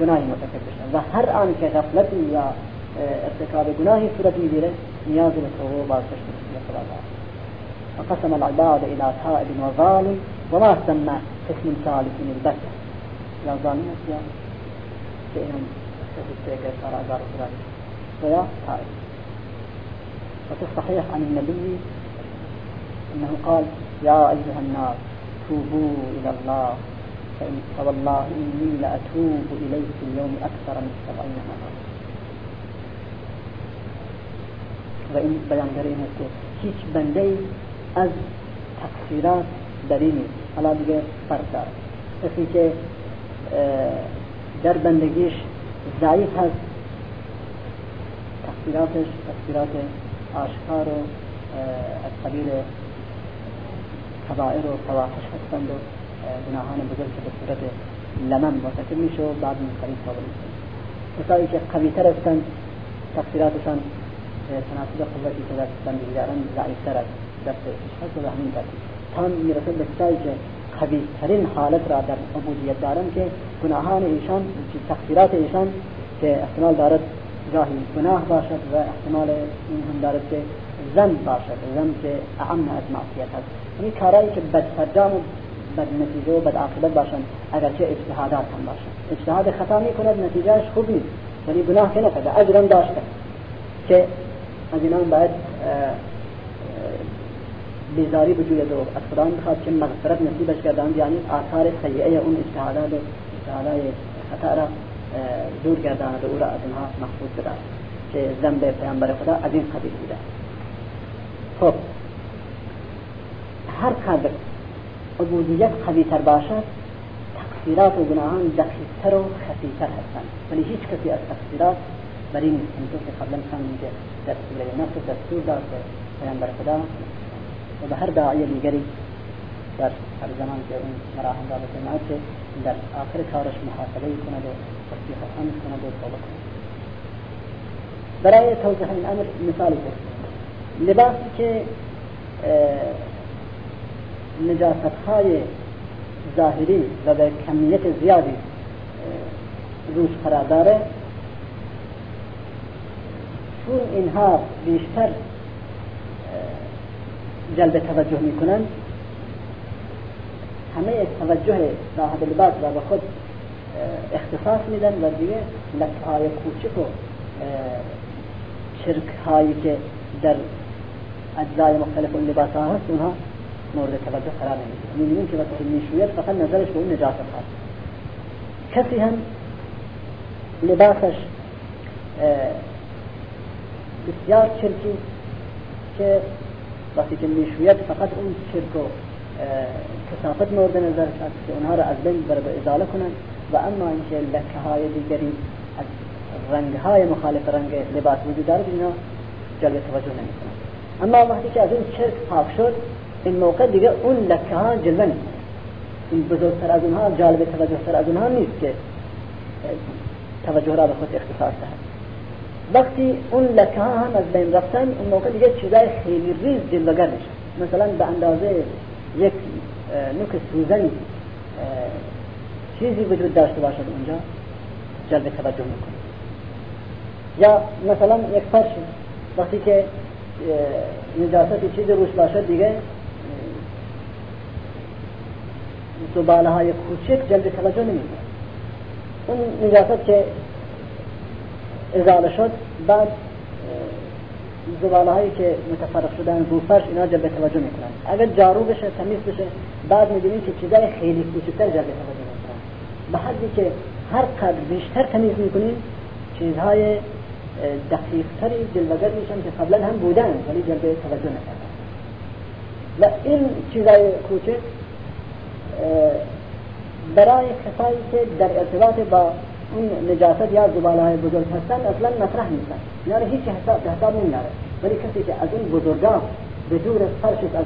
گناهی مرتکب بشه. و هر آن که غفلتی یا ارتکاب گناهی صورت میگیره نیاز به توبه و بازگشت وقسم العباد إلى تائب وظالم وما سمى اسم ثالث البتة یا ظالم که اینم کسی که کارآزار خدای ويا تائب وفي الصحيح عن النبي أنه قال يا أيها الناس توبوا إلى الله فإن فوالله إني لأتوب إليه في اليوم أكثر من سبعين مرة. و این بیانگر این هست هیچ بنده از تقصیرات عاری نیست حالا دیگه فرق داره کسی که در بندگیش ضعیف هست تقصیراتش تقصیرات آشکار و از قبیل کبائر و فواحش هستند و گناهان بزرگ به صورت لمم مرتکب میشه و بعد من قریب می‌کنه کسایی که قویتر هستند تقصیراتشان تناسب قوتی که در بندگی دارن ضعیفتر از دست هست و به همین ترتیب. تا می‌رسه به کسایی که خبیثترین حالت را در عبودیت دارند که گناهان ایشان تقصیرات ایشان که احتمال دارد گاهی گناه باشد و احتمال این هم دارد که ذنب باشد ذنب که اعم از معصیت هست این کارهایی که بد فرجام و بد نتیجه و بد عاقبت باشند اگرچه اجتهادات هم باشند اجتهاد خطا می کند نتیجهش خوب نیست ولی گناه که نکرده اجرم داشته. که از اینان باید بیزاری بجوید و از خدا می‌خواد که مغفرت نصیبش گرداند یعنی آثار سیئه اون اجتهادات اجتهادات خطا را دور گرداند و او را از اینها محفوظ بدارد که ذنب پیامبر خدا از این قبیل بوده. خب. هر قدر عبودیت قویتر باشد تقصیرات و گناهان دقیقتر و خفیتر هستند. ولی هیچ کسی از تقصیرات بری نیست همونطور که قبلا خواندیم که در سوره نفس دستور داد که پیامبر خدا. و به هر داعی دیگری در هر زمان که اون مراحل را بسمعه که در آخر کارش محاسبه کند و تصدیق امر کند و توبه کند. برای توضیح این امر مثالی که لباسی که نجاست های ظاهری و به کمیت زیادی روش قرار داره. چون اینها بیشتر جلب توجه می‌کنند همه توجه صاحب لباس را به خود اختصاص میدن و دیگه لکه های کوچک و چرک هایی که در اجزای مختلف اون لباس ها هست اونها مورد توجه قرار نمی‌گیره. می‌بینیم که وقتی می‌شوید فقط نظرش به اون نجاست هست کسی هم لباسش بسیار چرکی که وقتی که می‌شوید فقط اون چرک و کثافت مورد نظر هست که اونها را از بین ببره ازاله کنند. و اما اینکه لکه های دیگری از رنگ های مخالف رنگ لباس وجود دارد اینا جلب توجه نمی اما وقتی که از اون چرک پاک شد این موقع دیگه اون لکه ها جلوه نمی این بزرگتر از اونها جالب توجه تر از اونها نیست که توجه را به خود اختصاص دهد. وقتی اون لکه ها هم از بین رفتن اون موقع دیگه چیزای خیلی ریز جلوگر میشه. مثلا به اندازه یک نوک سوزنی چیزی وجود داشته باشد اونجا جلب توجه می‌کنه. یا مثلا یک فرش وقتی که نجاست چیزی روش باشد دیگه زباله های کوچک جلب توجه نمی‌کنه. اون نجاست که ازاله شد بعد زباله هایی که متفرق شدن رو فرش اینا جلب توجه می‌کنن. اگر جارو بشه تمیز بشه بعد می‌بینیم که چیزای خیلی کوچکتر جلب توجه می‌کنن. به حدی که هر قدر بیشتر تمیز می‌کنیم چیزهای دقیقتری جلوگر میشن که قبلا هم بودن ولی جلب توجه نکردن. و این چیزای کوچک برای کسایی که در ارتباط با اون نجاست یا زباله های بزرگ هستن اصلا مطرح نیستن. یعنی هیچ حساب حساب نمیاره ولی کسی که از اون بزرگا به دور فرشش از